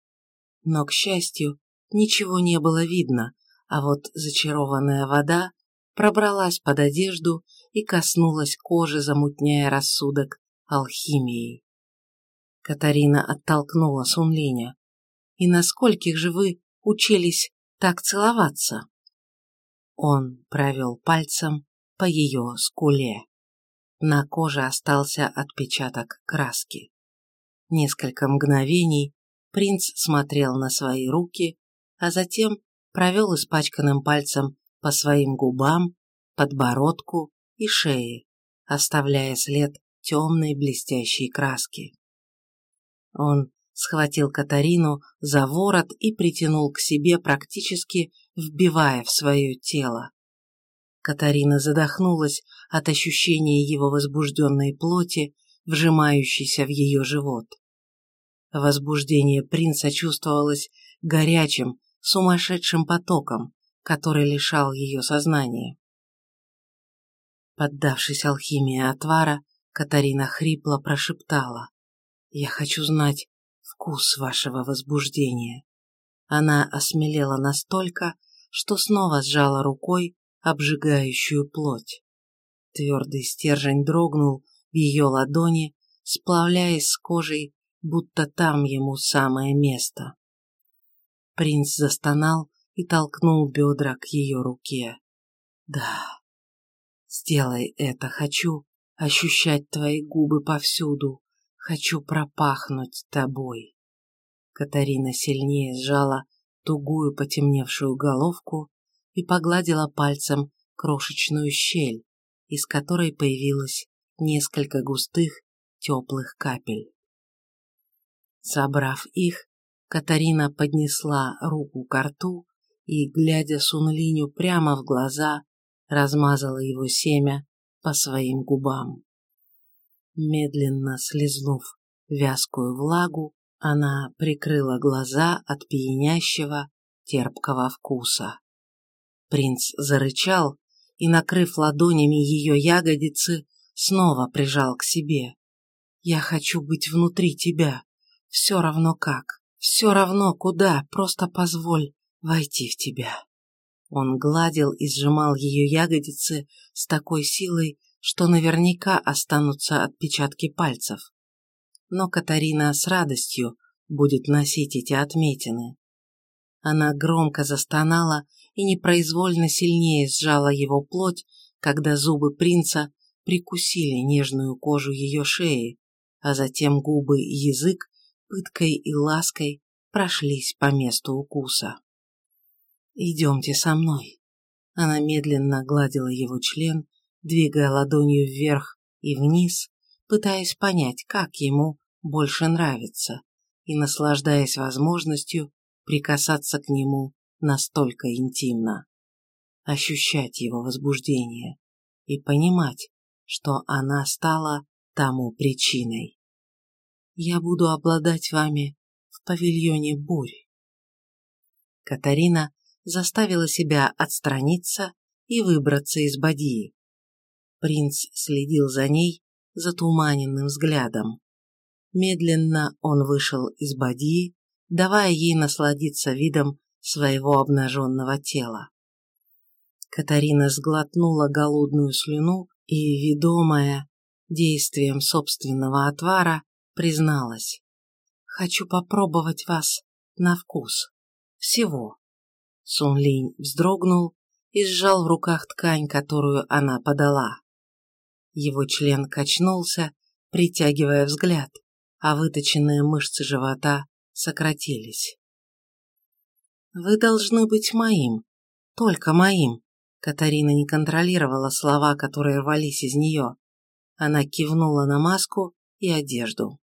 Но, к счастью, ничего не было видно, а вот зачарованная вода пробралась под одежду и коснулась кожи, замутняя рассудок алхимией. Катарина оттолкнула Сунлиня. «И на скольких же вы учились так целоваться?» Он провел пальцем по ее скуле. На коже остался отпечаток краски. Несколько мгновений принц смотрел на свои руки, а затем провел испачканным пальцем по своим губам, подбородку и шее, оставляя след темной блестящей краски. Он схватил Катарину за ворот и притянул к себе, практически вбивая в свое тело. Катарина задохнулась от ощущения его возбужденной плоти, вжимающейся в ее живот. Возбуждение принца чувствовалось горячим, сумасшедшим потоком, который лишал ее сознания. Поддавшись алхимии отвара, Катарина хрипло прошептала. «Я хочу знать вкус вашего возбуждения». Она осмелела настолько, что снова сжала рукой обжигающую плоть. Твердый стержень дрогнул в ее ладони, сплавляясь с кожей, будто там ему самое место. Принц застонал и толкнул бедра к ее руке. «Да, сделай это, хочу ощущать твои губы повсюду, хочу пропахнуть тобой». Катарина сильнее сжала тугую потемневшую головку и погладила пальцем крошечную щель, из которой появилось несколько густых теплых капель. Собрав их, Катарина поднесла руку к рту и, глядя Сунлиню прямо в глаза, размазала его семя по своим губам. Медленно слезнув вязкую влагу, она прикрыла глаза от пьянящего терпкого вкуса. Принц зарычал и, накрыв ладонями ее ягодицы, снова прижал к себе. «Я хочу быть внутри тебя. Все равно как. Все равно куда. Просто позволь войти в тебя». Он гладил и сжимал ее ягодицы с такой силой, что наверняка останутся отпечатки пальцев. Но Катарина с радостью будет носить эти отметины. Она громко застонала и непроизвольно сильнее сжала его плоть, когда зубы принца прикусили нежную кожу ее шеи, а затем губы и язык пыткой и лаской прошлись по месту укуса. «Идемте со мной». Она медленно гладила его член, двигая ладонью вверх и вниз, пытаясь понять, как ему больше нравится, и наслаждаясь возможностью прикасаться к нему настолько интимно, ощущать его возбуждение и понимать, что она стала тому причиной. Я буду обладать вами в павильоне бурь. Катарина заставила себя отстраниться и выбраться из бадьи. Принц следил за ней затуманенным взглядом. Медленно он вышел из бадьи, давая ей насладиться видом своего обнаженного тела. Катарина сглотнула голодную слюну и, ведомая действием собственного отвара, призналась. «Хочу попробовать вас на вкус. Всего». Сунлинь вздрогнул и сжал в руках ткань, которую она подала. Его член качнулся, притягивая взгляд, а выточенные мышцы живота сократились. «Вы должны быть моим, только моим». Катарина не контролировала слова, которые рвались из нее. Она кивнула на маску и одежду.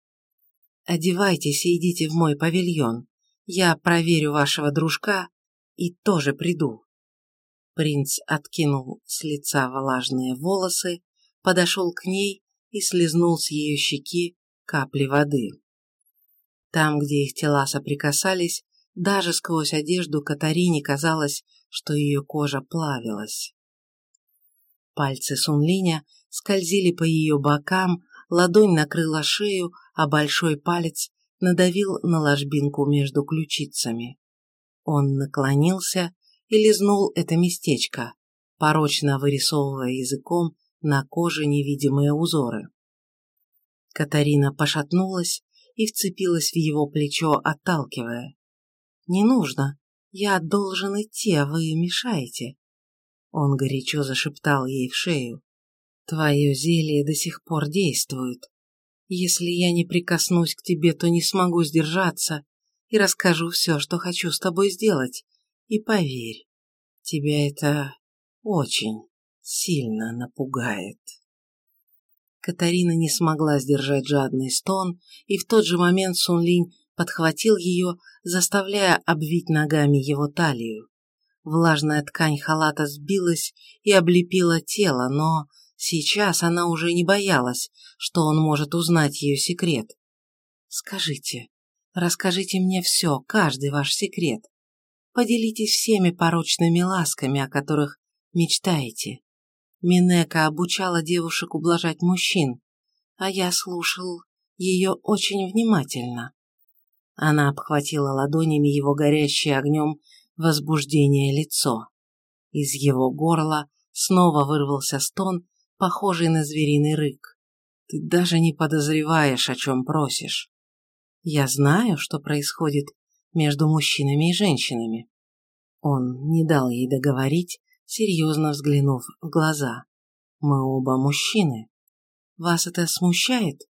«Одевайтесь и идите в мой павильон. Я проверю вашего дружка и тоже приду». Принц откинул с лица влажные волосы, подошел к ней и слезнул с ее щеки капли воды. Там, где их тела соприкасались, даже сквозь одежду Катарине казалось, что ее кожа плавилась. Пальцы Сунлиня скользили по ее бокам, ладонь накрыла шею, а большой палец надавил на ложбинку между ключицами. Он наклонился и лизнул это местечко, порочно вырисовывая языком на коже невидимые узоры. Катарина пошатнулась и вцепилась в его плечо, отталкивая. «Не нужно. Я должен идти, а вы мешаете». Он горячо зашептал ей в шею. «Твое зелье до сих пор действует. Если я не прикоснусь к тебе, то не смогу сдержаться и расскажу все, что хочу с тобой сделать. И поверь, тебя это очень сильно напугает». Катарина не смогла сдержать жадный стон, и в тот же момент Сунлинь подхватил ее, заставляя обвить ногами его талию. Влажная ткань халата сбилась и облепила тело, но сейчас она уже не боялась, что он может узнать ее секрет. «Скажите, расскажите мне все, каждый ваш секрет. Поделитесь всеми порочными ласками, о которых мечтаете. Минека обучала девушек ублажать мужчин, а я слушал ее очень внимательно. Она обхватила ладонями его горящее огнем возбуждение лицо. Из его горла снова вырвался стон, похожий на звериный рык. Ты даже не подозреваешь, о чем просишь. Я знаю, что происходит между мужчинами и женщинами. Он не дал ей договорить, серьезно взглянув в глаза. Мы оба мужчины. Вас это смущает?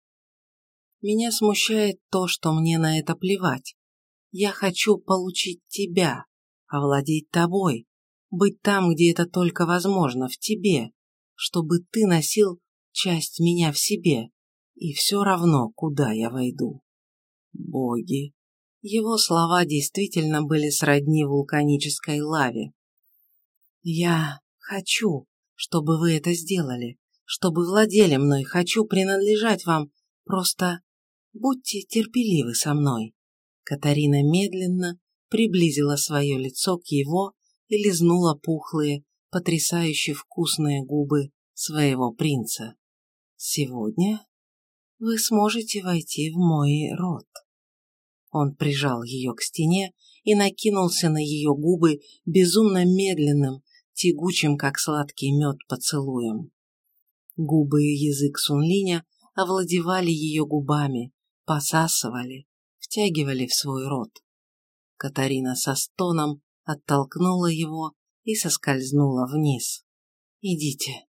Меня смущает то, что мне на это плевать. Я хочу получить тебя, овладеть тобой, быть там, где это только возможно, в тебе, чтобы ты носил часть меня в себе, и все равно, куда я войду. Боги. Его слова действительно были сродни вулканической лаве. Я хочу, чтобы вы это сделали, чтобы владели мной, хочу принадлежать вам, просто Будьте терпеливы со мной. Катарина медленно приблизила свое лицо к его и лизнула пухлые, потрясающе вкусные губы своего принца. Сегодня вы сможете войти в мой рот. Он прижал ее к стене и накинулся на ее губы безумно медленным, тягучим, как сладкий мед, поцелуем. Губы и язык Сунлиня овладевали ее губами, посасывали, втягивали в свой рот. Катарина со стоном оттолкнула его и соскользнула вниз. «Идите,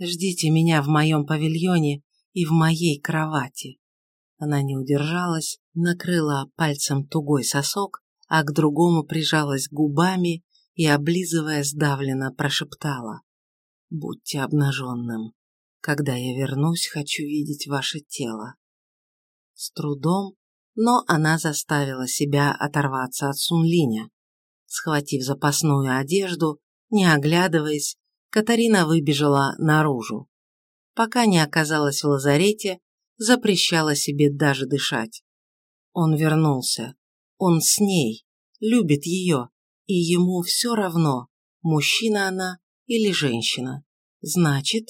ждите меня в моем павильоне и в моей кровати». Она не удержалась, накрыла пальцем тугой сосок, а к другому прижалась губами и, облизывая, сдавленно прошептала. «Будьте обнаженным. Когда я вернусь, хочу видеть ваше тело. С трудом, но она заставила себя оторваться от Сунлиня. Схватив запасную одежду, не оглядываясь, Катарина выбежала наружу. Пока не оказалась в лазарете, запрещала себе даже дышать. Он вернулся. Он с ней, любит ее, и ему все равно, мужчина она или женщина. Значит,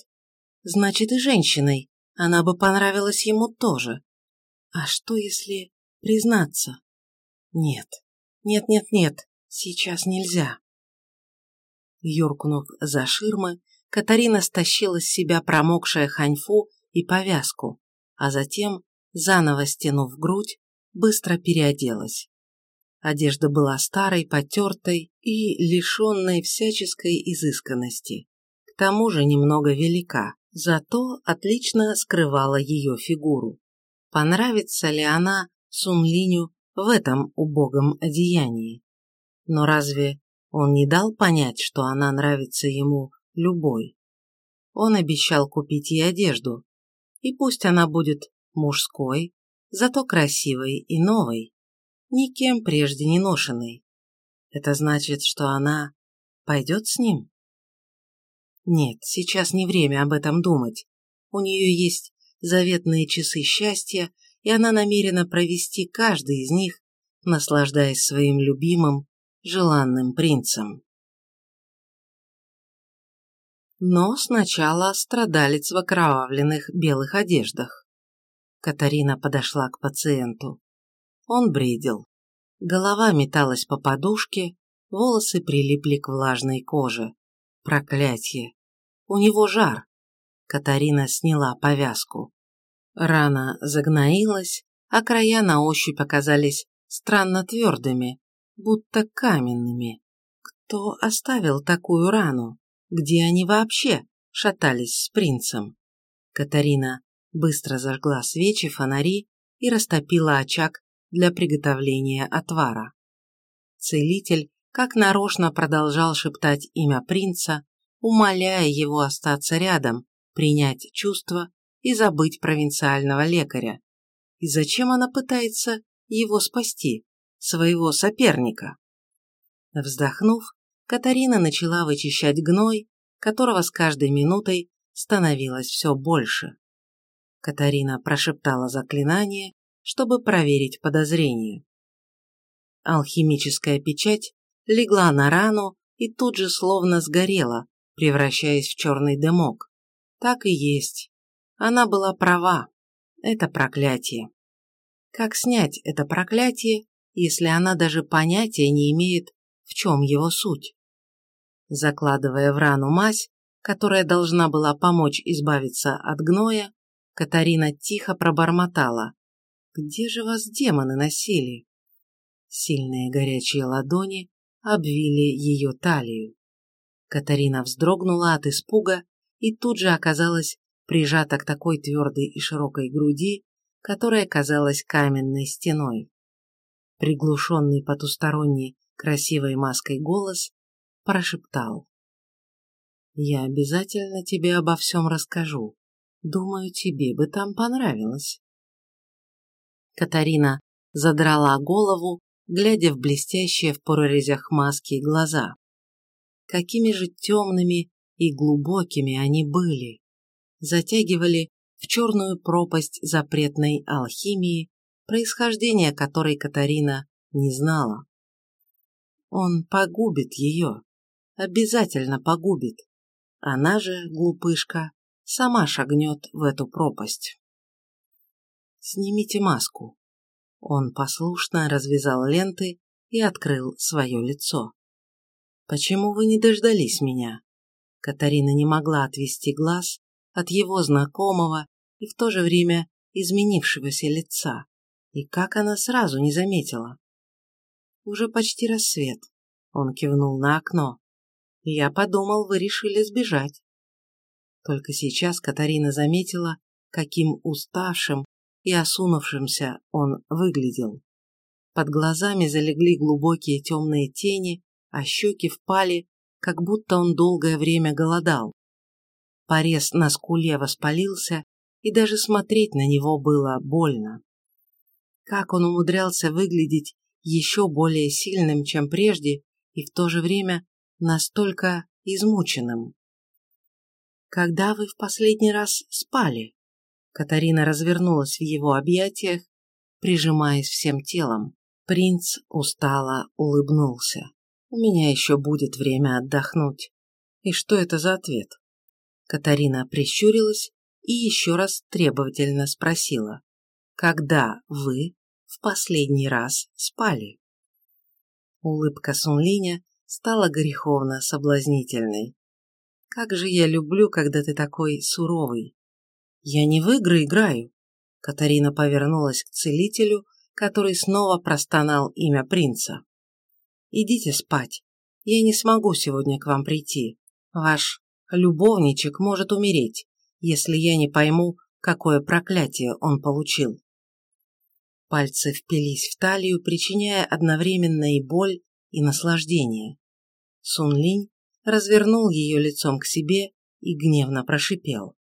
значит и женщиной, она бы понравилась ему тоже. А что, если признаться? Нет, нет-нет-нет, сейчас нельзя. Юркнув за ширмы, Катарина стащила с себя промокшее ханьфу и повязку, а затем, заново стянув грудь, быстро переоделась. Одежда была старой, потертой и лишенной всяческой изысканности. К тому же немного велика, зато отлично скрывала ее фигуру понравится ли она Сунлиню в этом убогом одеянии. Но разве он не дал понять, что она нравится ему любой? Он обещал купить ей одежду, и пусть она будет мужской, зато красивой и новой, никем прежде не ношенной. Это значит, что она пойдет с ним? Нет, сейчас не время об этом думать. У нее есть заветные часы счастья, и она намерена провести каждый из них, наслаждаясь своим любимым, желанным принцем. Но сначала страдалец в окровавленных белых одеждах. Катарина подошла к пациенту. Он бредил. Голова металась по подушке, волосы прилипли к влажной коже. Проклятье! У него жар. Катарина сняла повязку. Рана загноилась, а края на ощупь оказались странно твердыми, будто каменными. Кто оставил такую рану? Где они вообще шатались с принцем? Катарина быстро зажгла свечи, фонари и растопила очаг для приготовления отвара. Целитель как нарочно продолжал шептать имя принца, умоляя его остаться рядом, принять чувства и забыть провинциального лекаря. И зачем она пытается его спасти, своего соперника? Вздохнув, Катарина начала вычищать гной, которого с каждой минутой становилось все больше. Катарина прошептала заклинание, чтобы проверить подозрение. Алхимическая печать легла на рану и тут же словно сгорела, превращаясь в черный дымок. Так и есть. Она была права. Это проклятие. Как снять это проклятие, если она даже понятия не имеет, в чем его суть? Закладывая в рану мазь, которая должна была помочь избавиться от гноя, Катарина тихо пробормотала. «Где же вас демоны носили?» Сильные горячие ладони обвили ее талию. Катарина вздрогнула от испуга и тут же оказалась прижата к такой твердой и широкой груди, которая казалась каменной стеной. Приглушенный потусторонней красивой маской голос прошептал. «Я обязательно тебе обо всем расскажу. Думаю, тебе бы там понравилось». Катарина задрала голову, глядя в блестящие в прорезях маски глаза. Какими же темными и глубокими они были! Затягивали в черную пропасть запретной алхимии, происхождение которой Катарина не знала. Он погубит ее, обязательно погубит. Она же, глупышка, сама шагнет в эту пропасть. «Снимите маску». Он послушно развязал ленты и открыл свое лицо. «Почему вы не дождались меня?» Катарина не могла отвести глаз от его знакомого и в то же время изменившегося лица. И как она сразу не заметила? «Уже почти рассвет», — он кивнул на окно. «Я подумал, вы решили сбежать». Только сейчас Катарина заметила, каким уставшим и осунувшимся он выглядел. Под глазами залегли глубокие темные тени, а щеки впали, как будто он долгое время голодал. Порез на скуле воспалился, и даже смотреть на него было больно. Как он умудрялся выглядеть еще более сильным, чем прежде, и в то же время настолько измученным. «Когда вы в последний раз спали?» Катарина развернулась в его объятиях, прижимаясь всем телом. Принц устало улыбнулся. «У меня еще будет время отдохнуть». «И что это за ответ?» Катарина прищурилась и еще раз требовательно спросила. «Когда вы в последний раз спали?» Улыбка Сунлиня стала греховно соблазнительной. Как же я люблю, когда ты такой суровый. Я не в игры играю. Катарина повернулась к целителю, который снова простонал имя принца. Идите спать. Я не смогу сегодня к вам прийти. Ваш любовничек может умереть, если я не пойму, какое проклятие он получил. Пальцы впились в талию, причиняя одновременно и боль, и наслаждение. Сун Линь развернул ее лицом к себе и гневно прошипел.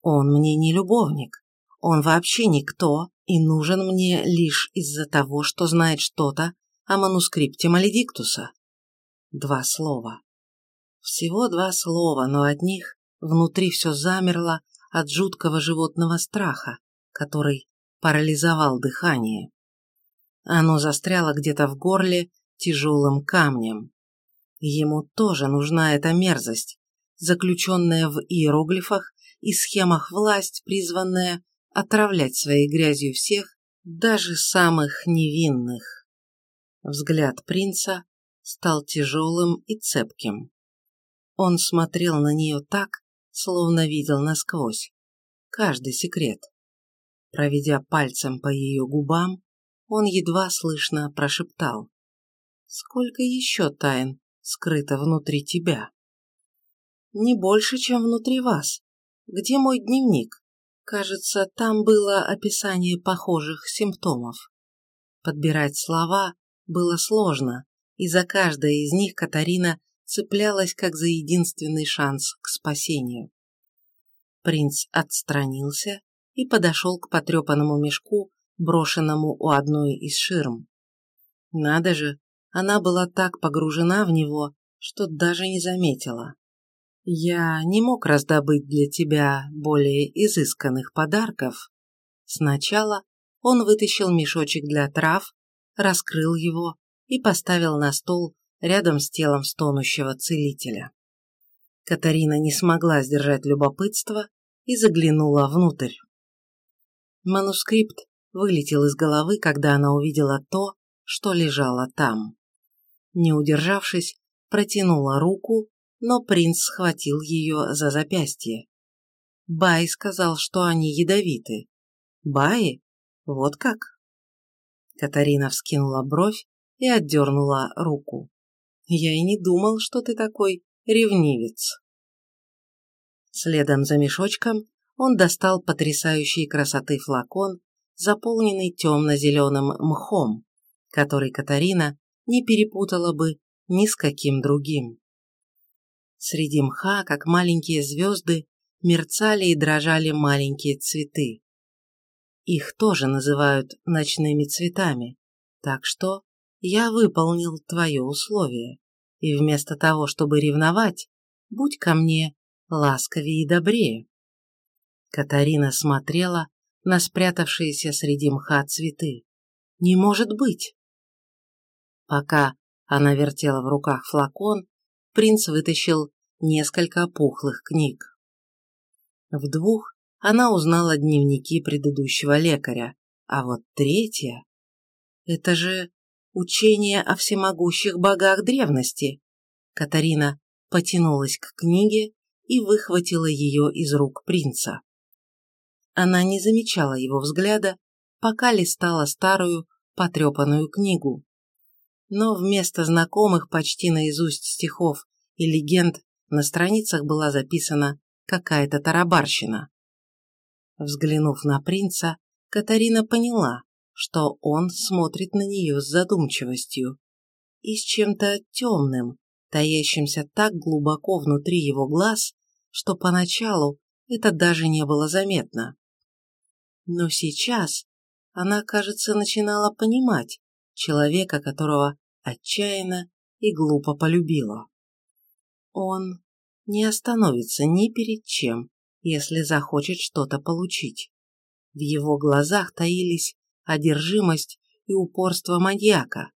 «Он мне не любовник. Он вообще никто и нужен мне лишь из-за того, что знает что-то о манускрипте Маледиктуса. Два слова. Всего два слова, но от них внутри все замерло от жуткого животного страха, который парализовал дыхание. Оно застряло где-то в горле тяжелым камнем. Ему тоже нужна эта мерзость, заключенная в иероглифах и схемах власть, призванная отравлять своей грязью всех, даже самых невинных. Взгляд принца стал тяжелым и цепким. Он смотрел на нее так, словно видел насквозь. Каждый секрет. Проведя пальцем по ее губам, он едва слышно прошептал. «Сколько еще тайн скрыто внутри тебя?» «Не больше, чем внутри вас. Где мой дневник?» Кажется, там было описание похожих симптомов. Подбирать слова было сложно, и за каждое из них Катарина цеплялась как за единственный шанс к спасению. Принц отстранился и подошел к потрепанному мешку, брошенному у одной из ширм. Надо же, она была так погружена в него, что даже не заметила. Я не мог раздобыть для тебя более изысканных подарков. Сначала он вытащил мешочек для трав, раскрыл его и поставил на стол рядом с телом стонущего целителя. Катарина не смогла сдержать любопытство и заглянула внутрь. Манускрипт вылетел из головы, когда она увидела то, что лежало там. Не удержавшись, протянула руку но принц схватил ее за запястье. Бай сказал, что они ядовиты. Баи? Вот как? Катарина вскинула бровь и отдернула руку. Я и не думал, что ты такой ревнивец. Следом за мешочком он достал потрясающей красоты флакон, заполненный темно-зеленым мхом, который Катарина не перепутала бы ни с каким другим. Среди мха, как маленькие звезды, мерцали и дрожали маленькие цветы. Их тоже называют ночными цветами, так что я выполнил твое условие, и вместо того, чтобы ревновать, будь ко мне ласковее и добрее. Катарина смотрела на спрятавшиеся среди мха цветы. Не может быть! Пока она вертела в руках флакон, принц вытащил несколько пухлых книг. В двух она узнала дневники предыдущего лекаря, а вот третья — это же учение о всемогущих богах древности. Катарина потянулась к книге и выхватила ее из рук принца. Она не замечала его взгляда, пока листала старую, потрепанную книгу. Но вместо знакомых почти наизусть стихов и легенд на страницах была записана какая-то тарабарщина. Взглянув на принца, Катарина поняла, что он смотрит на нее с задумчивостью и с чем-то темным, таящимся так глубоко внутри его глаз, что поначалу это даже не было заметно. Но сейчас она, кажется, начинала понимать человека, которого отчаянно и глупо полюбила. Он не остановится ни перед чем, если захочет что-то получить. В его глазах таились одержимость и упорство маньяка,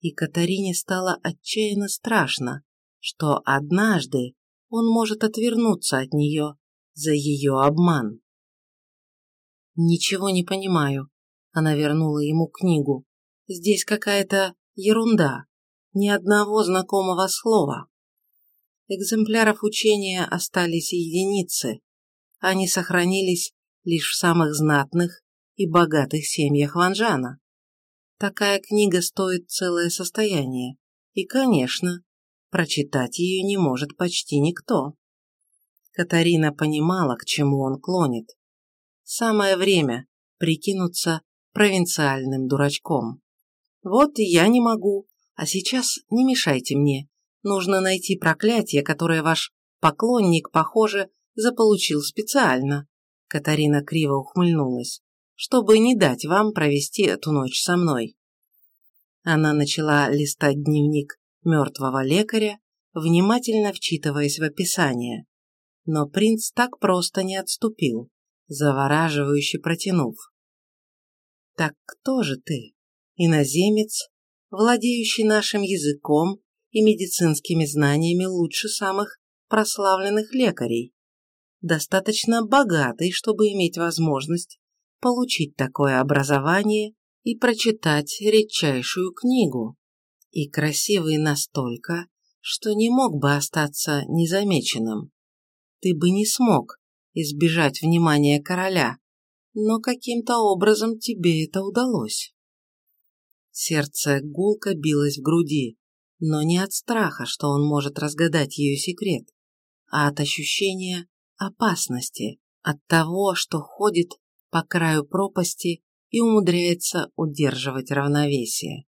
и Катарине стало отчаянно страшно, что однажды он может отвернуться от нее за ее обман. «Ничего не понимаю», — она вернула ему книгу. «Здесь какая-то ерунда, ни одного знакомого слова». Экземпляров учения остались единицы. Они сохранились лишь в самых знатных и богатых семьях Ванжана. Такая книга стоит целое состояние, и, конечно, прочитать ее не может почти никто. Катарина понимала, к чему он клонит. Самое время прикинуться провинциальным дурачком. Вот я не могу, а сейчас не мешайте мне, Нужно найти проклятие, которое ваш поклонник, похоже, заполучил специально. Катарина криво ухмыльнулась, чтобы не дать вам провести эту ночь со мной. Она начала листать дневник мертвого лекаря, внимательно вчитываясь в описание. Но принц так просто не отступил, завораживающе протянув. «Так кто же ты? Иноземец, владеющий нашим языком и медицинскими знаниями лучше самых прославленных лекарей, достаточно богатый, чтобы иметь возможность получить такое образование и прочитать редчайшую книгу, и красивый настолько, что не мог бы остаться незамеченным. Ты бы не смог избежать внимания короля, но каким-то образом тебе это удалось. Сердце гулко билось в груди, но не от страха, что он может разгадать ее секрет, а от ощущения опасности, от того, что ходит по краю пропасти и умудряется удерживать равновесие.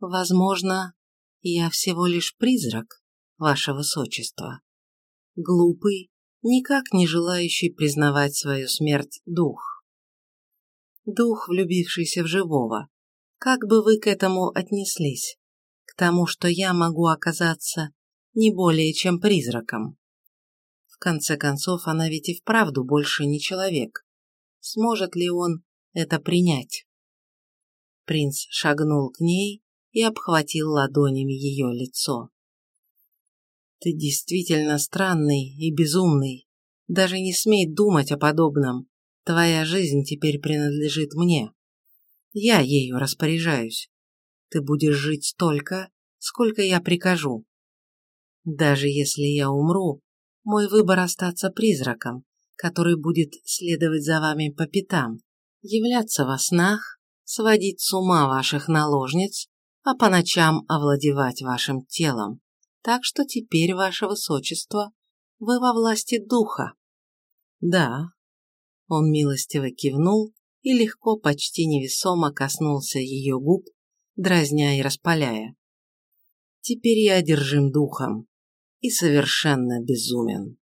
Возможно, я всего лишь призрак, ваше высочество. Глупый, никак не желающий признавать свою смерть дух. Дух, влюбившийся в живого. Как бы вы к этому отнеслись? К тому, что я могу оказаться не более чем призраком. В конце концов, она ведь и вправду больше не человек. Сможет ли он это принять? Принц шагнул к ней и обхватил ладонями ее лицо. «Ты действительно странный и безумный. Даже не смей думать о подобном. Твоя жизнь теперь принадлежит мне. Я ею распоряжаюсь. Ты будешь жить столько, сколько я прикажу. Даже если я умру, мой выбор остаться призраком, который будет следовать за вами по пятам, являться во снах, сводить с ума ваших наложниц, а по ночам овладевать вашим телом. Так что теперь, ваше высочество, вы во власти духа. Да. Он милостиво кивнул и легко, почти невесомо коснулся ее губ, дразня и распаляя. Теперь я одержим духом и совершенно безумен.